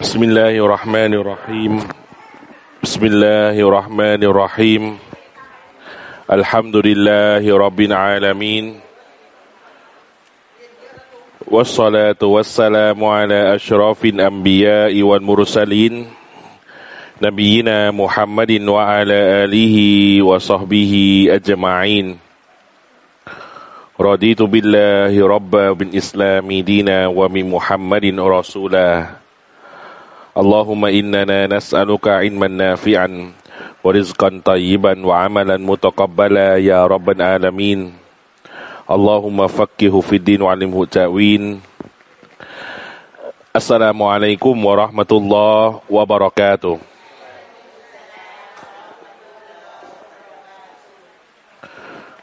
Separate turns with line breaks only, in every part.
بسم الله الرحمن الرحيم. بسم الله الرحمن الرحيم. الحمد لله رب العالمين. والصلاة والسلام على أشرف الأنبياء والمرسلين. نبينا محمد وعلى آله وصحبه أجمعين. رضيت بالله ربا بالإسلام دينا ومن محمد رسولا اللهم إننا نسألك علما نافعا ورزقا طيبا وعملا متقبلا يا رب العالمين اللهم فقه في الدين وعلمه التأويل السلام عليكم ورحمة الله وبركاته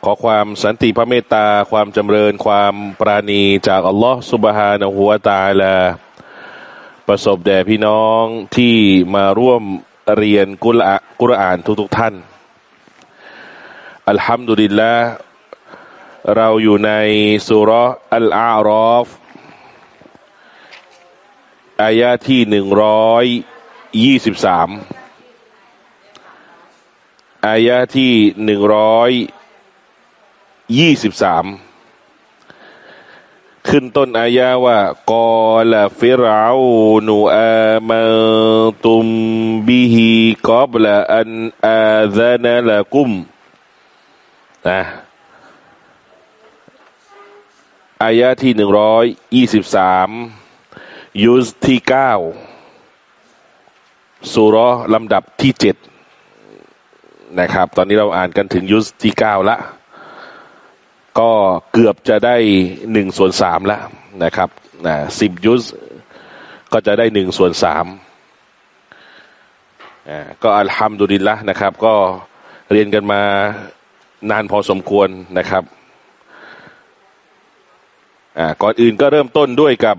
ขอความสันติพระเมตตาความจำเริญความปราณีจากอัลลอฮฺสุบฮานะฮูวาตาลา ประสบแด่พี่น้องที่มาร่วมเรียนกุรอกุรอานทุกๆท่าน อัลฮัมดุลิลละเราอยู่ในสุรอัลอารอฟอายะที่หนึ่งร้อยยี่สิบสามอายะที่หนึ่งร้อยยี่สิบสาม ขึ้นต้นอายะว่ากอลฟิรานูอามาตุมบิฮิกอบละอันอาซานะละกุมนะอายะที่หนึ่งร้อยยี่สิบสามยุสที่เก้าสุรลำดับที่เจ็ดนะครับ ตอนนี้เราอ่านกันถึงยุสที่เก้าละ ก็เกือบจะได้หนึ่งส่วนสามแล้วนะครับนะสิบยุสก็จะได้หนึ่งส่วนสามก็อัลฮัมดุลิลละนะครับ ก็เรียนกันมานานพอสมควรนะครับก่อนอื่นก็เริ่มต้นด้วยกับ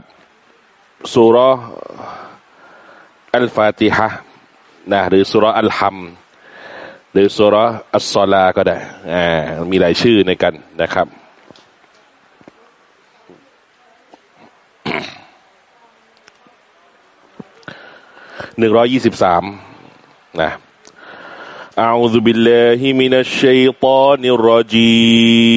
สุรอัลฟาติฮะนะหรือสุรอัลฮัม หรือสุรอัสซอลาก็ได้อ่ามีหลายชื่อในกันนะครับ หนึ่งร้อยยี่สิบสามนะ أعوذ بالله من الشيطان الرجيم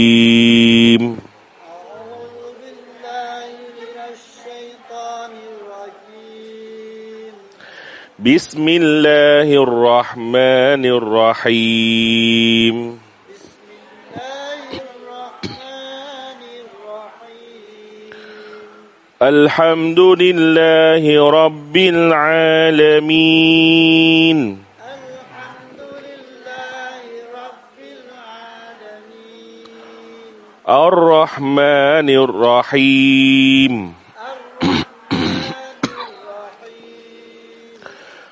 بسم الله الرحمن الرحيم.
الله الرحمن الرحيم
الحمد لله رب العالمين
الحمد لله رب العالمين.
الرحمن الرحيم.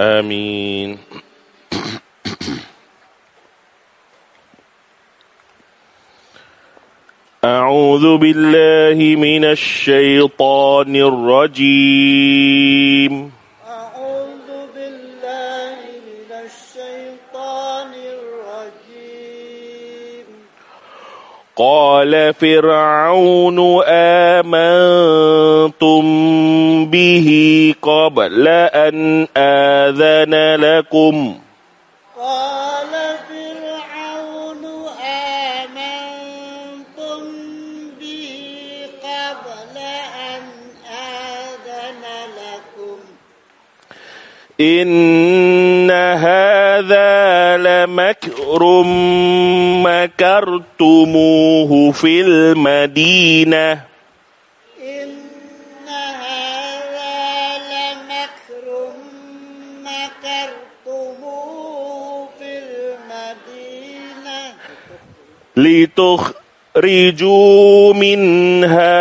آمين. أعوذ بالله من الشيطان الرجيم. قال فرعون آمنتم به قبل أن آذن لكم
قال فرعون آمنتم به قبل أن آذن لكم.
إن هذا لمكر مكرتموه في المدينة.
إن هذا لمكر مكرتموه في المدينة.
لتخرجوا منها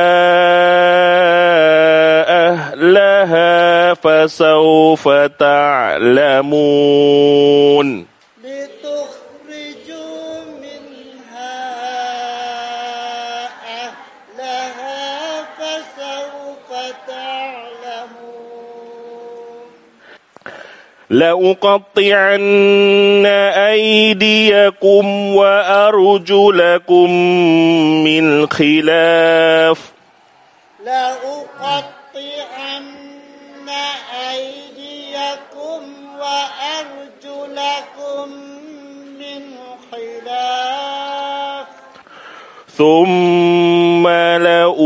أهلها فسوف تعلمون. لأقطعن أيديكم وأرجلكم من خلاف.
لأقطعن أيديكم وأرجلكم من خلاف.
ثم لأصلبنكم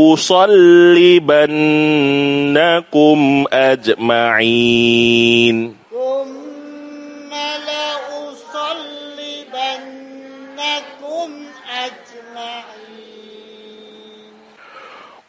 أجمعين.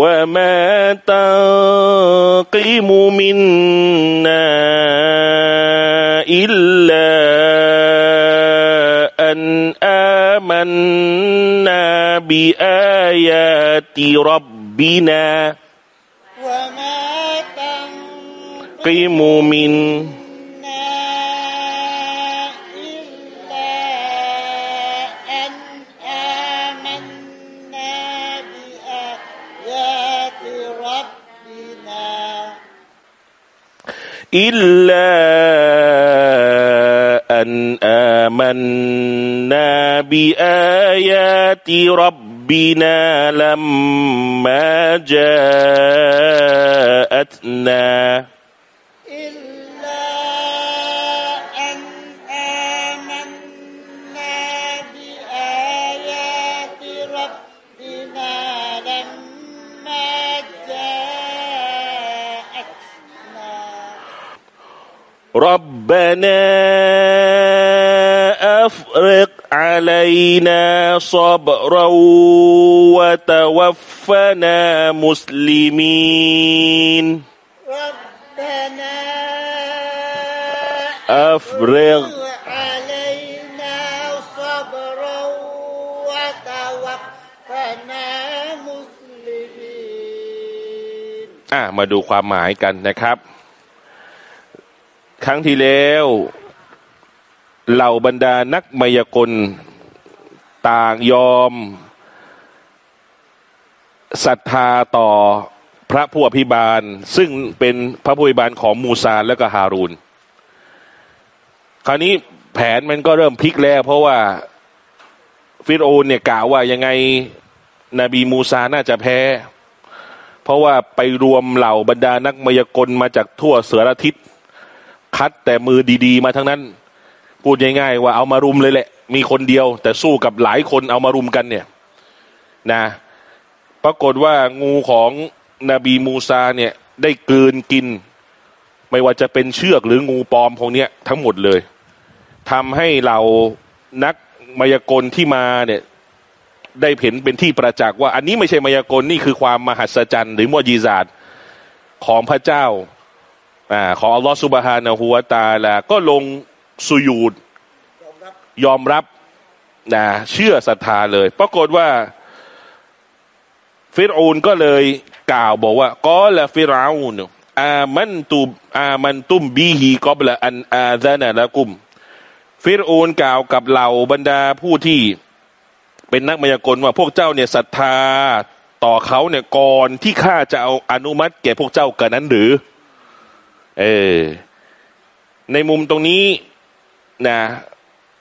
وما تنقم منا إلا أن آمنا بآيات ربنا.
وما
قم من
إلا أن آمنا بآيات ربنا
لما جاءتنا
ربنا
أفرق علينا صبرا وتوفنا مسلمين
ربنا
أفرغ
علينا صبرا وتوفنا مسلمين
อ่ะมาดูความหมายกันนะครับ ครั้งที่แล้วเหล่าบรรดานักมายากลต่างยอมศรัทธาต่อพระผู้อภิบาล ซึ่งเป็นพระผู้อภิบาลของมูซาและก็ฮารูนคราวนี้แผนมันก็เริ่มพลิกแล้ว เพราะว่าฟิโอนเนี่ยกล่าวว่ายังไงนบีมูซาน่าจะแพ้ เพราะว่าไปรวมเหล่าบรรดานักมายากลมาจากทั่วเสืออาทิตย์ คัดแต่มือดีๆ มาทั้งนั้น พูดง่ายๆว่าเอามารุมเลยแหละ มีคนเดียว แต่สู้กับหลายคนเอามารุมกันเนี่ย นะ ปรากฏว่างูของนบีมูซาเนี่ย ได้กลืนกิน ไม่ว่าจะเป็นเชือกหรืองูปลอมพวกนี้ทั้งหมดเลยทำให้เรานักมายากลที่มาเนี่ยได้เห็นเป็นที่ประจักษ์ว่า อันนี้ไม่ใช่มายากลนี่คือความมหัศจรรย์ หรือมอญิซาตของพระเจ้า ของอัลลอฮฺสุบฮานะฮูวตาลาก็ลงสุยูดยอมรับนะเชื่อศรัทธาเลย ปรากฏว่า ฟิรูนก็เลยกล่าวบอกว่ากอละฟิรอูนอามันตุอามันตุมบีฮีกอบละอันอาซานะละกุม ฟิรูนกล่าวกับเหล่าบรรดาผู้ที่เป็นนักมายากลว่าพวกเจ้าเนี่ยศรัทธาต่อเขาเนี่ยก่อนที่ข้าจะเอาอนุมัติแก่พวกเจ้ากันนั้นหรือ เออ ในมุมตรงนี้นะ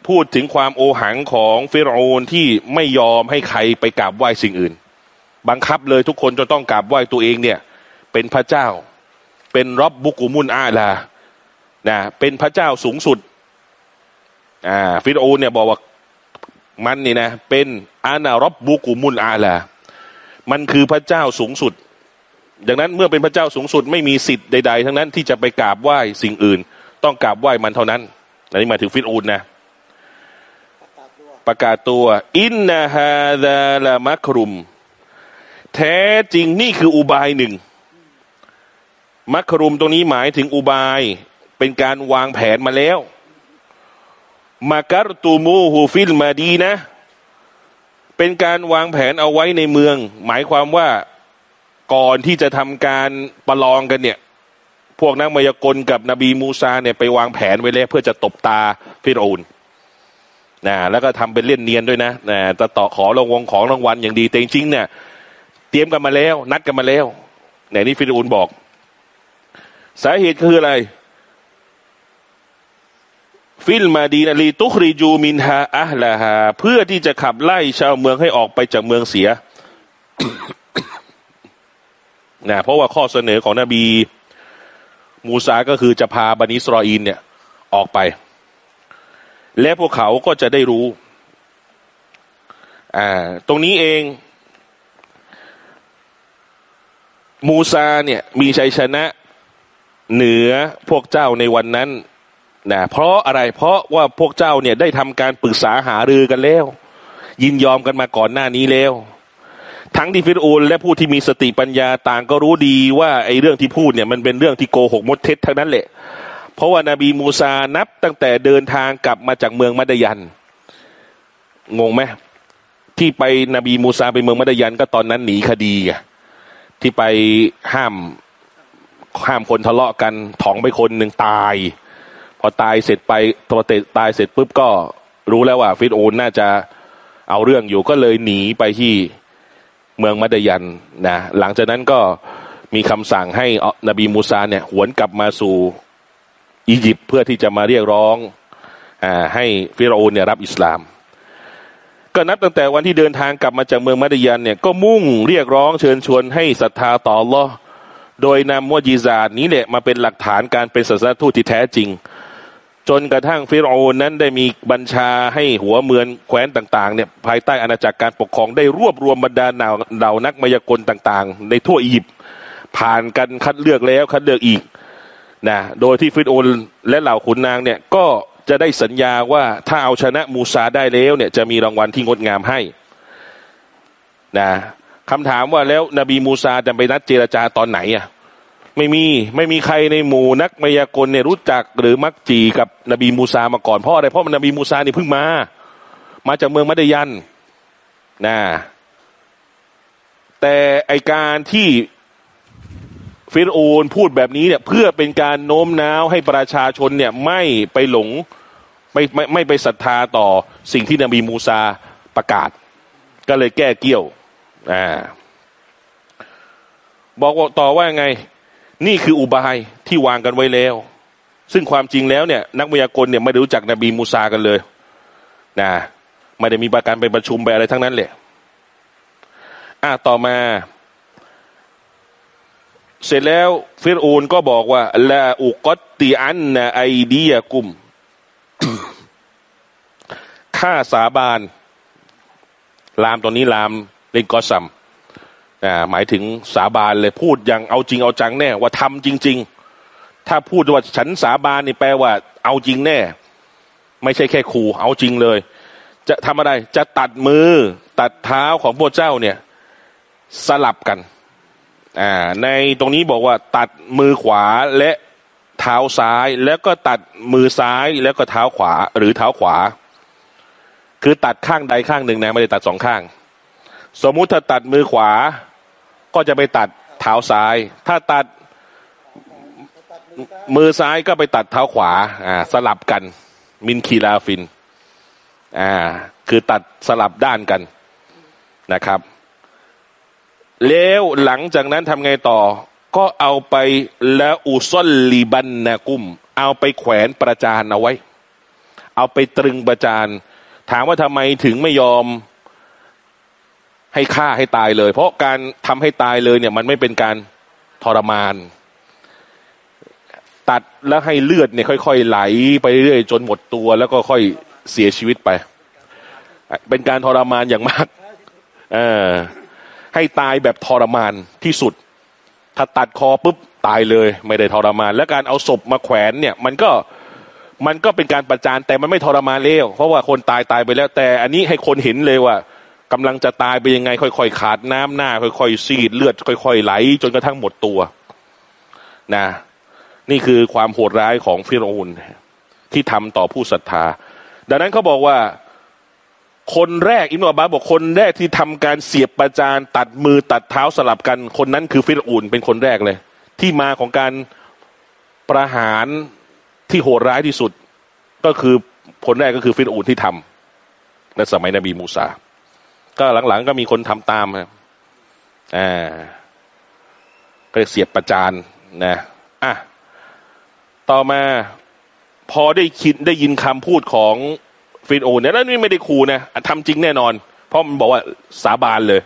พูดถึงความโอหังของฟิรโอนที่ไม่ยอมให้ใครไปกราบไหว้สิ่งอื่น บังคับเลยทุกคนจะต้องกราบไหว้ตัวเองเนี่ย เป็นพระเจ้า เป็นรอบบุกุมุนอาลานะเป็นพระเจ้าสูงสุดอ่าฟิรโอนเนี่ยบอกว่ามันนี่นะ เป็นอานารบบุกุมุนอาลา มันคือพระเจ้าสูงสุด ดังนั้นเมื่อเป็นพระเจ้าสูงสุดไม่มีสิทธิ์ใดๆ ทั้งนั้นที่จะไปกราบไหว้สิ่งอื่น ต้องกราบไหว้มันเท่านั้นอันนี้หมายถึงฟิรโอนนะประกาศตัว อินนาฮาดาลามัครุม แท้จริงนี่คืออุบายหนึ่งมัครุมตรงนี้หมายถึงอุบาย เป็นการวางแผนมาแล้วมาการตูมูฮูฟิลมาดีนะ เป็นการวางแผนเอาไว้ในเมือง หมายความว่า ก่อนที่จะทำการประลองกันเนี่ย พวกนักมายากลกับนบีมูซาเนี่ยไปวางแผนไว้แล้วเพื่อจะตบตาฟิรโอนนะแล้วก็ทำเป็นเล่นเนียนด้วยนะนะจะต่อขอรางวงของรางวัลอย่างดีแต่จริงๆเนี่ยเตรียมกันมาแล้ว นัดกันมาแล้วไหนนี่ฟิรูนบอก สาเหตุคืออะไร ฟิลมาดีนาลีตุคริจูมินฮาอะลาฮาเพื่อที่จะขับไล่ชาวเมืองให้ออกไปจากเมืองเสีย นะเพราะว่าข้อเสนอของนบีมูซาก็คือจะพาบันิสรออีนเนี่ยออกไป และพวกเขาก็จะได้รู้อ่าตรงนี้เอง มูซาเนี่ยมีชัยชนะเหนือพวกเจ้าในวันนั้นนะเพราะอะไรเพราะว่าพวกเจ้าเนี่ยได้ทำการปรึกษาหารือกันแล้ว ยินยอมกันมาก่อนหน้านี้แล้ว ทั้งที่ฟิรูนและผู้ที่มีสติปัญญาต่างก็รู้ดีว่าไอ้เรื่องที่พูดเนี่ยมันเป็นเรื่องที่โกหกมดเท็จทั้งนั้นแหละ เพราะว่านาบีมูซานับตั้งแต่เดินทางกลับมาจากเมืองมัดยัน งงไหมที่ไปนบีมูซาไปเมืองมัดยันก็ตอนนั้นหนีคดีไงที่ไปห้ามห้ามคนทะเลาะกันถองไปคนหนึ่งตาย พอตายเสร็จไปตัวเตตายเสร็จปุ๊บก็รู้แล้วว่าฟิตโอนน่าจะเอาเรื่องอยู่ก็เลยหนีไปที่ เมืองมัดยันนะหลังจากนั้นก็มีคำสั่งให้นบีมูซาเนี่ยหวนกลับมาสู่อียิปต์เพื่อที่จะมาเรียกร้องอ่าให้ฟิโรนเนี่ยรับอิสลาม ก็นับตั้งแต่วันที่เดินทางกลับมาจากเมืองมัดยันเนี่ยก็มุ่งเรียกร้องเชิญชวนให้ศรัทธาต่อลอโดยนำมวจีซาดนี้แหละมาเป็นหลักฐานการเป็นศาสนทูตที่แท้จริง จนกระทั่งฟิรโอนนั้นได้มีบัญชาให้หัวเมืองแคว้นต่างๆเนี่ยภายใต้อาณาจักรการปกครองได้รวบรวมบรรดาเหล่านักมายากลต่างๆ ในทั่วอียิปต์ผ่านกันคัดเลือกแล้วคัดเลือกอีกนะโดยที่ฟิรโอนและเหล่าขุนนางเนี่ยก็จะได้สัญญาว่าถ้าเอาชนะมูซาได้แล้วเนี่ยจะมีรางวัลที่งดงามให้นะคำถามว่าแล้วนบีมูซาจะไปนัดเจรจาตอนไหนอะ ไม่มีไม่มีใครในหมู่นักมายากลเนี่ยรู้จักหรือมักจีกับนบีมูซามาก่อนเพราะอะไรเพราะนบีมูซานี่เพิ่งมา มาจากเมืองมัดยันนะแต่ไอการที่ฟิรโอนพูดแบบนี้เนี่ย เพื่อเป็นการโน้มน้าวให้ประชาชนเนี่ยไม่ไปหลงไม่ไม่ไม่ไปศรัทธาต่อสิ่งที่นบีมูซาประกาศ ก็เลยแก้เกี้ยวอ่าบอกว่าต่อว่าไง นี่คืออุบายที่วางกันไว้แล้ว ซึ่งความจริงแล้วเนี่ย นักวิทยากรเนี่ยไม่รู้จักนบีมูซากันเลยนะไม่ได้มีประการไปประชุมไปอะไรทั้งนั้นแหละอ่าต่อมา เสร็จแล้วฟิรูนก็บอกว่าลาอุกติอันนะไอเดียกุมข้าสาบาน ลามตอนนี้ลามเป็นกอซัม อ่าหมายถึงสาบานเลยพูดอย่างเอาจริงเอาจังแน่ว่าทำจริง ๆ ถ้าพูดว่าฉันสาบานนี่แปลว่า เอาจริงแน่ ไม่ใช่แค่ขู่เอาจริงเลย จะทำอะไรจะตัดมือตัดเท้าของพวกเจ้าเนี่ย สลับกัน อ่า ในตรงนี้บอกว่า ตัดมือขวาและเท้าซ้าย แล้วก็ตัดมือซ้ายแล้วก็เท้าขวา หรือเท้าขวา คือตัดข้างใดข้างหนึ่งนะไม่ได้ตัดสองข้าง สมมุติถ้าตัดมือขวา ก็จะไปตัดเท้าซ้าย ถ้าตัดมือซ้ายก็ไปตัดเท้าขวา อ่า สลับกัน من خلاف อ่า คือตัดสลับด้านกันนะครับ แล้วหลังจากนั้นทำไงต่อ ก็เอาไปلأصلبنكم เอาไปแขวนประจานเอาไว้ เอาไปตรึงประจาน ถามว่าทำไมถึงไม่ยอม ให้ฆ่าให้ตายเลย เพราะการทำให้ตายเลยเนี่ย มันไม่เป็นการทรมาน ตัดแล้วให้เลือดเนี่ยค่อยๆไหลไปเรื่อยจนหมดตัว แล้วก็ค่อยเสียชีวิตไป เป็นการทรมานอย่างมากเออให้ตายแบบทรมานที่สุด ถ้าตัดคอปุ๊บตายเลย ไม่ได้ทรมาน และการเอาศพมาแขวนเนี่ย มันก็มันก็เป็นการประจานแต่มันไม่ทรมานเลวเพราะว่าคนตายตายไปแล้ว แต่อันนี้ให้คนเห็นเลยว่า กำลังจะตายไปยังไง ค่อยๆขาดน้ำหน้า ค่อยๆซีดเลือด ค่อยๆไหล จนกระทั่งหมดตัว นะ นี่คือความโหดร้ายของฟิรอูนที่ทำต่อผู้ศรัทธา ดังนั้นเขาบอกว่าคนแรกอิมนุอับบาบอกคนแรกที่ทำการเสียบประจานตัดมือตัดเท้าสลับกัน คนนั้นคือฟิรอูนเป็นคนแรกเลย ที่มาของการประหารที่โหดร้ายที่สุด ก็คือคนแรกก็คือฟิรอูนที่ทำในสมัยนบีมูซา ก็หลังๆก็มีคนทำตามนะอ่าก็เสียบประจานนะอะต่อมาพอได้คิดได้ยินคำพูดของฟินโอเนี่ยแล้วนี่ไม่ได้ครูนะทำจริงแน่นอน เพราะมันบอกว่าสาบานเลย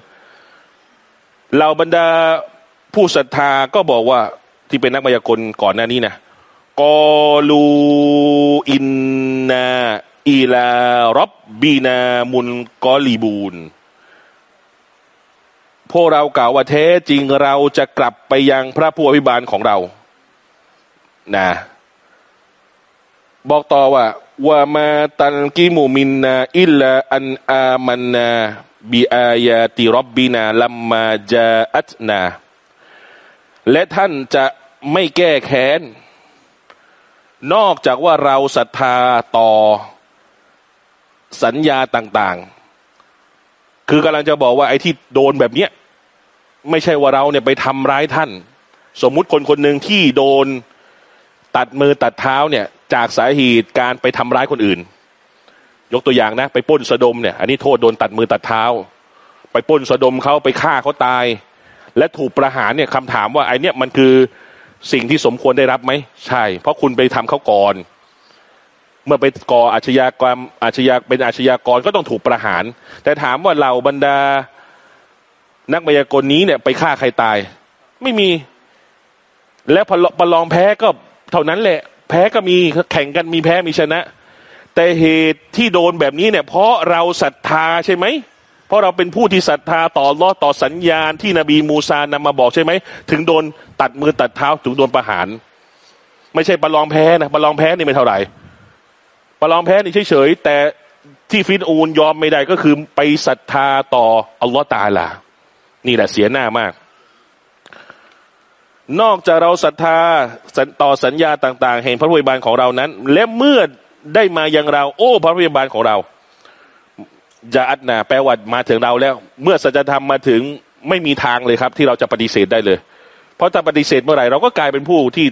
เราบรรดาผู้ศรัทธาก็บอกว่าที่เป็นนักมายากลก่อนหน้านี้นะกอลูอินนาอีลารบบีนามุนกอลีบูน พวกเรากล่าวว่าแท้จริงเราจะกลับไปยังพระผู้อภิบาลของเรานะบอกต่อว่าว่ามาตันกิมูมินนาอิลลาอันอามันนาบิอายาติรบบินาลัมมาจาอัตนา และท่านจะไม่แก้แค้น นอกจากว่าเราศรัทธาต่อสัญญาต่าง ๆ คือกำลังจะบอกว่าไอ้ที่โดนแบบเนี้ย ไม่ใช่ว่าเราเนี่ยไปทำร้ายท่าน สมมุติคนคนหนึ่งที่โดนตัดมือตัดเท้าเนี่ย จากสาเหตุการไปทำร้ายคนอื่น ยกตัวอย่างนะ ไปป้นสะดมเนี่ย อันนี้โทษโดนตัดมือตัดเท้า ไปป้นสะดมเขาไปฆ่าเขาตาย และถูกประหารเนี่ยคำถามว่าไอเนี่ยมันคือสิ่งที่สมควรได้รับไหมใช่ เพราะคุณไปทำเขาก่อนเมื่อไปก่ออาชญากรรมอาชญาเป็นอาชญากรก็ต้องถูกประหาร แต่ถามว่าเหล่าบรรดา นักมายากลนี้เนี่ยไปฆ่าใครตาย ไม่มี แล้วประลองแพ้ก็เท่านั้นแหละ แพ้ก็มีแข่งกันมีแพ้มีชนะ แต่เหตุที่โดนแบบนี้เนี่ย เพราะเราศรัทธาใช่ไหมเพราะเราเป็นผู้ที่ศรัทธาต่อรอต่อสัญญาณที่นบีมูซานำมาบอกใช่ไหมถึงโดนตัดมือตัดเท้าถึงโดนประหาร ไม่ใช่ประลองแพ้นะประลองแพ้นี่ไม่เท่าไหร่ประลองแพ้นี่เฉยๆแต่ที่ฟินอูนยอมไม่ได้ก็คือไปศรัทธาต่ออัลลอฮ์ตาลา นี่แหละเสียหน้ามาก นอกจากเราศรัทธาต่อสัญญาต่าง ๆ แห่งพระผู้บานของเรานั้น และเมื่อได้มายังเรา โอ้ พระผู้บานของเราจะอัดนาแปลว่ามาถึงเราแล้ว เมื่อสัจธรรมมาถึงไม่มีทางเลยครับ ที่เราจะปฏิเสธได้เลย เพราะถ้าปฏิเสธเมื่อไหร่เราก็กลายเป็นผู้ที่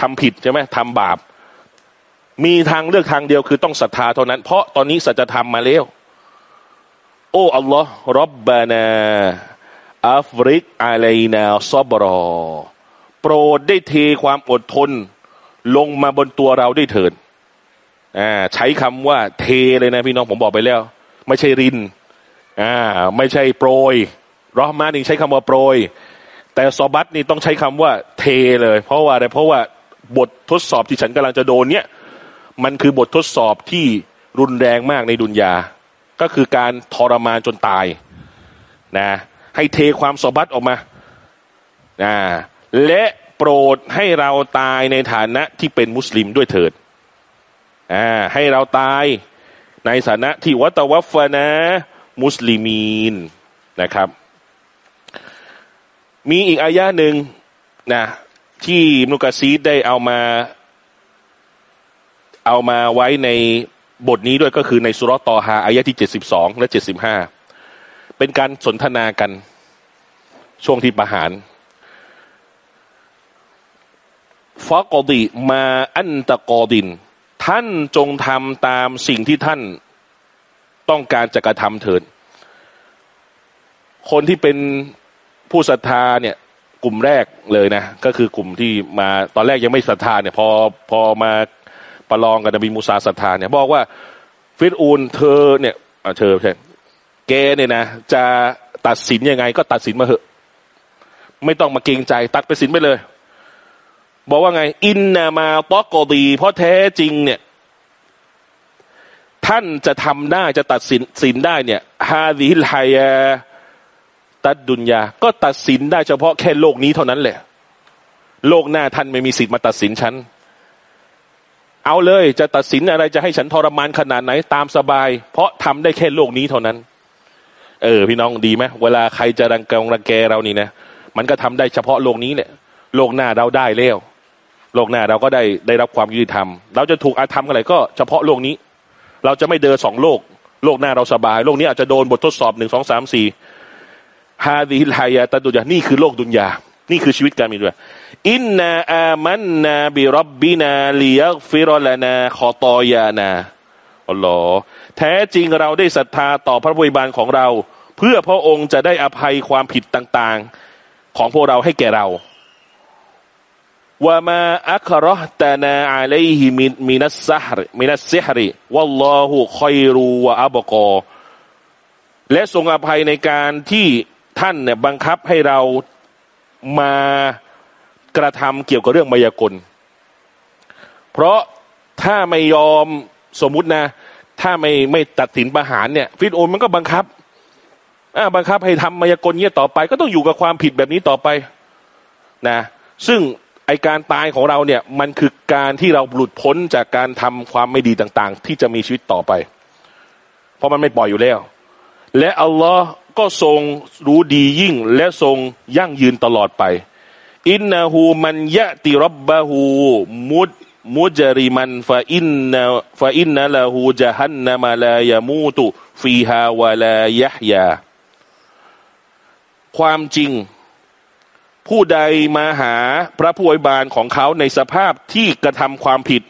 ทำผิดใช่ไหมทำบาป มีทางเลือกทางเดียวคือต้องศรัทธาเท่านั้น เพราะตอนนี้สัจธรรมมาแล้ว โอ้อัลลอฮ์รับบานา อัฟริกอาเลนาซอบรอ โปรดได้เทความอดทน ลงมาบนตัวเราได้เถิดอ่าใช้คำว่าเทเลยนะพี่น้องผมบอกไปแล้ว ไม่ใช่รินอ่าไม่ใช่โปรยรอมานี่ใช้คำว่าโปรย แต่ซอบัตนี่ต้องใช้คำว่าเทเลย เพราะว่าอะไรเพราะว่าบททดสอบที่ฉันกำลังจะโดนเนี่ย มันคือบททดสอบที่รุนแรงมากในดุนยา ก็คือการทรมานจนตายนะ ให้เทความสบัดออกมาอ่าและโปรดให้เราตายในฐานะที่เป็นมุสลิมด้วยเถิดอ่าให้เราตายในฐานะที่วัตวัฟนะ มุสลิมีนนะครับ มีอีกอายะหนึ่งนะที่มุกซีดได้เอามา เอามาไว้ในบทนี้ด้วยก็คือในสุรตอฮาอายะที่เจ็ดสิบสองและเจ็ดสิบห้า เป็นการสนทนากันช่วงที่ประหารฟากอดีมาอันตะกอดิน ท่านจงทำตามสิ่งที่ท่านต้องการจะกระทำเถิดคนที่เป็นผู้ศรัทธาเนี่ยกลุ่มแรกเลยนะ ก็คือกลุ่มที่มาตอนแรกยังไม่ศรัทธาเนี่ย พอพอมาประลองกับนบีมูซาศรัทธาเนี่ย บอกว่าฟิรูนเธอเนี่ยเธอใช่ แกเนี่ยนะจะตัดสินยังไง ก็ตัดสินมาเหอะ ไม่ต้องมาเกรงใจ ตัดไปสินไปเลย บอกว่าไง อินนามาตอกอดีเพราะแท้จริงเนี่ย ท่านจะทำได้จะตัดสินสินได้เนี่ยฮาดิลไฮยาตัดดุนยา ก็ตัดสินได้เฉพาะแค่โลกนี้เท่านั้นแหละ โลกหน้าท่านไม่มีสิทธิ์มาตัดสินฉันเอาเลยจะตัดสินอะไรจะให้ฉันทรมานขนาดไหนตามสบาย เพราะทำได้แค่โลกนี้เท่านั้น เออ พี่น้องดีไหมเวลาใครจะรังกงรังแกเรานี่นะมันก็ทำได้เฉพาะโลกนี้แหละโลกหน้าเราได้แล้วโลกหน้าเราก็ได้ได้รับความยุติธรรม เราจะถูกอาธรรมอะไรก็เฉพาะโลกนี้ เราจะไม่เดินสองโลก โลกหน้าเราสบาย โลกนี้อาจจะโดนบททดสอบหนึ่งสองสามสี่ฮาดิฮิลฮายาตดุยานี่คือโลกดุนยา นี่คือชีวิตการมีด้วยอินนาอามันนาบิรับบินาลียฟิรลานาคอตอยานา อัลลอฮ์แท้จริงเราได้ศรัทธาต่อพระบริบาลของเรา เพื่อพระองค์จะได้อภัยความผิดต่างๆ ของพวกเราให้แก่เราว่ามาอัครอตานาอะลัยฮิมินมินัสซฮรมินัสซิฮริวัลลอฮุคอยรูวะอับกอ และทรงอภัยในการที่ท่านเนี่ยบังคับให้เรามากระทำเกี่ยวกับเรื่องมายากล เพราะถ้าไม่ยอม สมมุตินะ ถ้าไม่ไม่ตัดสินประหารเนี่ยฟิตโอนมันก็บังคับอ่าบังคับให้ทำมายากลเนี้ยต่อไป ก็ต้องอยู่กับความผิดแบบนี้ต่อไปนะซึ่งไอการตายของเราเนี่ยมันคือการที่เราหลุดพ้นจากการทำความไม่ดีต่างๆ ที่จะมีชีวิตต่อไป เพราะมันไม่ปล่อยอยู่แล้ว และอัลลอฮ์ก็ทรงรู้ดียิ่งและทรงยั่งยืนตลอดไป อินนาหูมันยะติรับบะหูมุด มุจริมันฟาอินนาฟาอินนาละหูจะฮันนามาลายามูตุฟีฮาวะลายะฮยา ความจริง ผู้ใดมาหาพระผู้อวยบาลของเขาในสภาพที่กระทำความผิด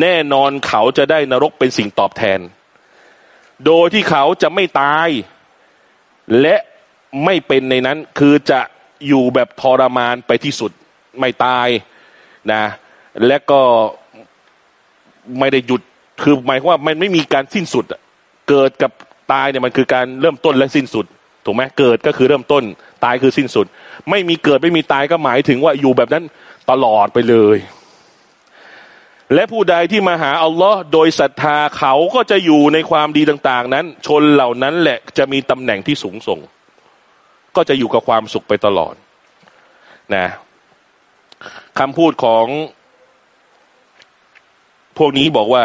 แน่นอนเขาจะได้นรกเป็นสิ่งตอบแทน โดยที่เขาจะไม่ตาย และไม่เป็นในนั้นคือจะอยู่แบบทรมานไปที่สุดไม่ตายนะ และก็ไม่ได้หยุดคือหมายความว่ามันไม่มีการสิ้นสุดเกิดกับตายเนี่ยมันคือการเริ่มต้นและสิ้นสุดถูกไหมเกิดก็คือเริ่มต้น ตายคือสิ้นสุด ไม่มีเกิดไม่มีตายก็หมายถึงว่าอยู่แบบนั้นตลอดไปเลย และผู้ใดที่มาหาอัลลอฮ์โดยศรัทธาเขาก็จะอยู่ในความดีต่าง ๆ นั้น ชนเหล่านั้นแหละจะมีตำแหน่งที่สูงส่ง ก็จะอยู่กับความสุขไปตลอดนะคำพูดของ พวกนี้บอกว่า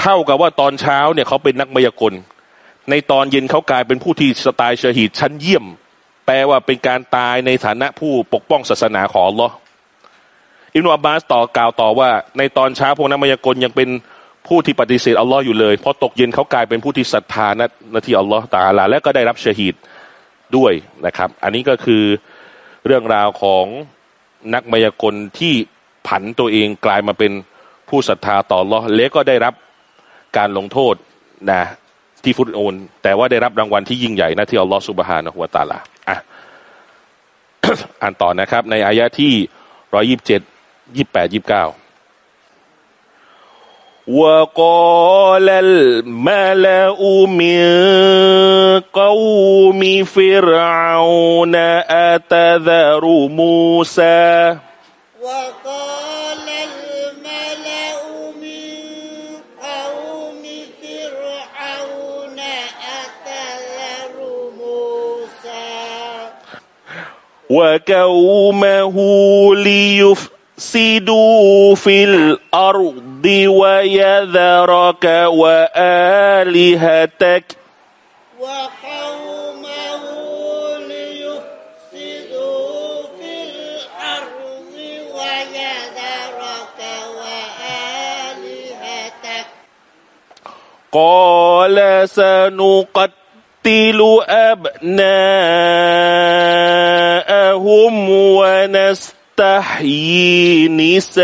เท่ากับว่าตอนเช้าเนี่ยเขาเป็นนักมายากล ในตอนเย็นเขากลายเป็นผู้ที่สไตล์ชหีดชั้นเยี่ยม แปลว่าเป็นการตายในฐานะผู้ปกป้องศาสนาของอัลลอฮ์อิบนาอับบาสต่อกล่าวต่อว่า ในตอนเช้าพวกนักมายากลยังเป็นผู้ที่ปฏิเสธอัลลอฮ์อยู่เลยพอตกเย็นเขากลายเป็นผู้ที่ศรัทธานะนที่อัลลอฮ์ตาลาและก็ได้รับชหีดด้วยนะครับ อันนี้ก็คือเรื่องราวของนักมายากลที่ผันตัวเองกลายมาเป็น ผู้ศรัทธาต่ออัลลอฮ์และก็ได้รับการลงโทษนะ ที่ฟุตโอน แต่ว่าได้รับรางวัลที่ยิ่งใหญ่นะที่อัลลอฮ์สุบฮานะฮุวาตาลาอ่ะ อ่านต่อนะครับ ในอายะที่ร้อยยิบเจ็ดยี่แปดยี่เก้า وقال الملأ من قوم فرعون أتذر موسى
وقال
وقومه ليفسدوا في الأرض ويذرك وآلهتك.
وقومه ليفسدوا في الأرض ويذرك وآلهتك.
قال سنقتل أبناءهم ونستحيي نساءهم.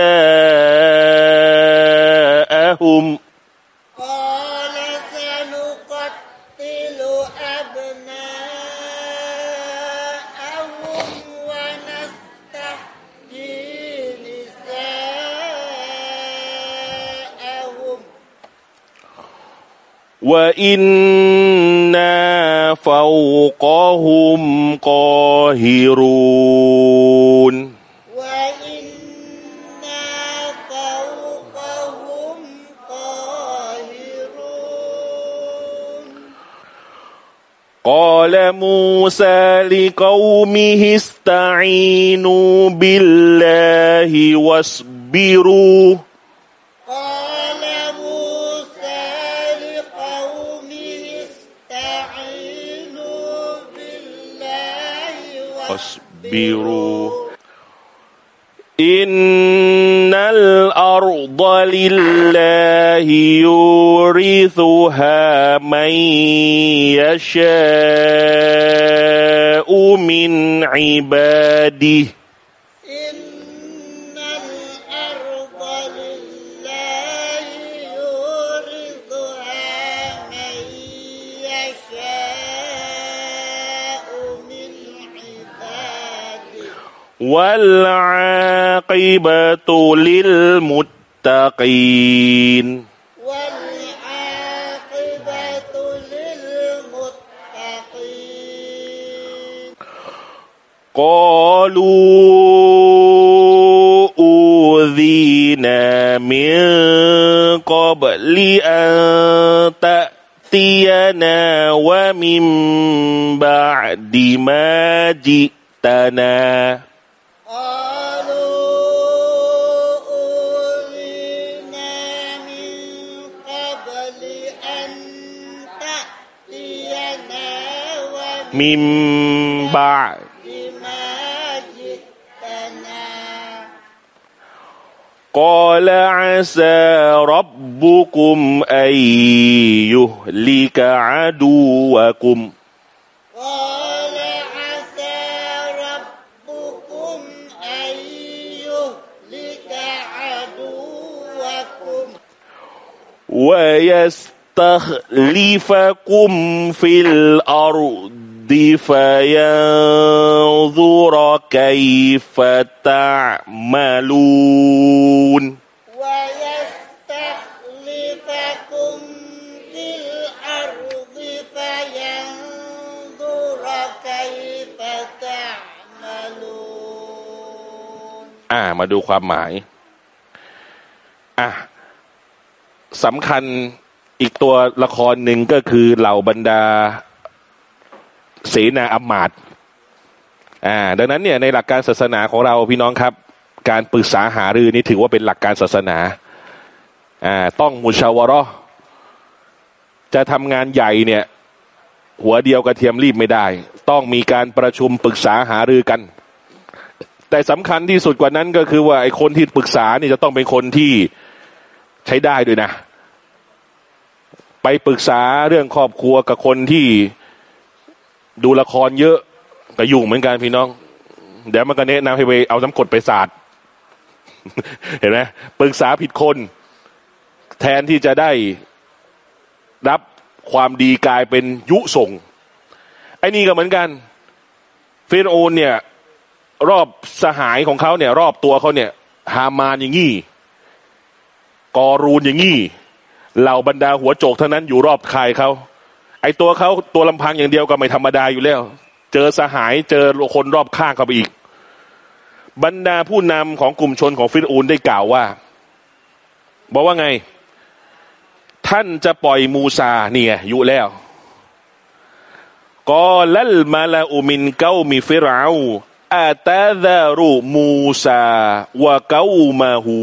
وإنا فوقهم قاهرون.
وإنا فوقهم قاهرون.
قال موسى لقومه استعينوا بالله واصبروا. واصبروا إن الأرض لله يورثها من يشاء من عباده. والعاقبة للمتقين.
والعاقبة للمتقين.
قالوا أوذينا من قبل أن تأتينا ومن بعد ما جئتنا.
من
بعد. قال عسى ربكم أن يهلك عدوكم.
قال عسى ربكم أن يهلك عدوكم.
ويستخلفكم في الأرض. فينظر كيف تعملون
ويستخلفكم في الأرض فينظر كيف تعملون
อ่า มาดูความหมาย อ่ะสำคัญอีกตัวละครหนึ่งก็คือเหล่าบรรดา เสนาอำมาตอ่าดังนั้นเนี่ยในหลักการศาสนาของเราพี่น้องครับ การปรึกษาหารือนี้ถือว่าเป็นหลักการศาสนาอ่าต้องมุชาวรอจะทำงานใหญ่เนี่ย หัวเดียวกระเทียมรีบไม่ได้ ต้องมีการประชุมปรึกษาหารือกัน แต่สำคัญที่สุดกว่านั้นก็คือว่าไอ้คนที่ปรึกษาเนี่ยจะต้องเป็นคนที่ใช้ได้ด้วยนะ ไปปรึกษาเรื่องครอบครัวกับคนที่ ดูละครเยอะก็ยุ่งเหมือนกันพี่น้อง เดี๋ยวมันก็แนะนำให้ไปเอาน้ำกรดไปสาดเห็นไหมปรึกษาผิดคน แทนที่จะได้รับความดีกลายเป็นยุส่งไอ้นี่ก็เหมือนกันฟิรโอนเนี่ย รอบสหายของเขาเนี่ย รอบตัวเขาเนี่ย ฮามานอย่างงี้กอรูนอย่างงี้เหล่าบรรดาหัวโจกเท่านั้นอยู่รอบคายเขา ไอตัวเขาตัวลำพังอย่างเดียวก็ไม่ธรรมดาอยู่แล้ว เจอสหายเจอคนรอบข้างเข้าไปอีก บรรดาผู้นำของกลุ่มชนของฟิรอูนได้กล่าวว่า บอกว่าไง ท่านจะปล่อยมูซาเนี่ยอยู่แล้วกอลัลมาลาอุมินเกามิฟิรเอาอาตาดารุมูซาวะเกามาฮู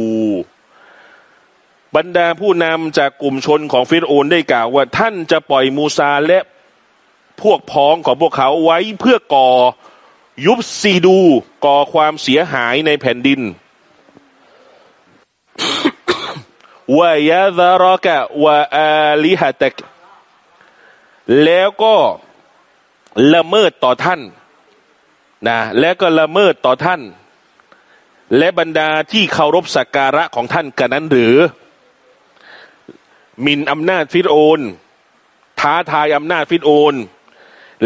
บรรดาผู้นำจากกลุ่มชนของฟิรโอนได้กล่าวว่า ท่านจะปล่อยมูซาและพวกพ้องของพวกเขาไว้เพื่อก่อยุบซีดูก่อความเสียหายในแผ่นดินวายาดารกะวาอาลิฮะตกแล้วก็ละเมิดต่อท่านนะและก็ละเมิดต่อท่าน และบรรดาที่เคารพสักการะของท่านกันนั้นหรือ มินอำนาจฟิรโอนท้าทายอำนาจฟิรโอน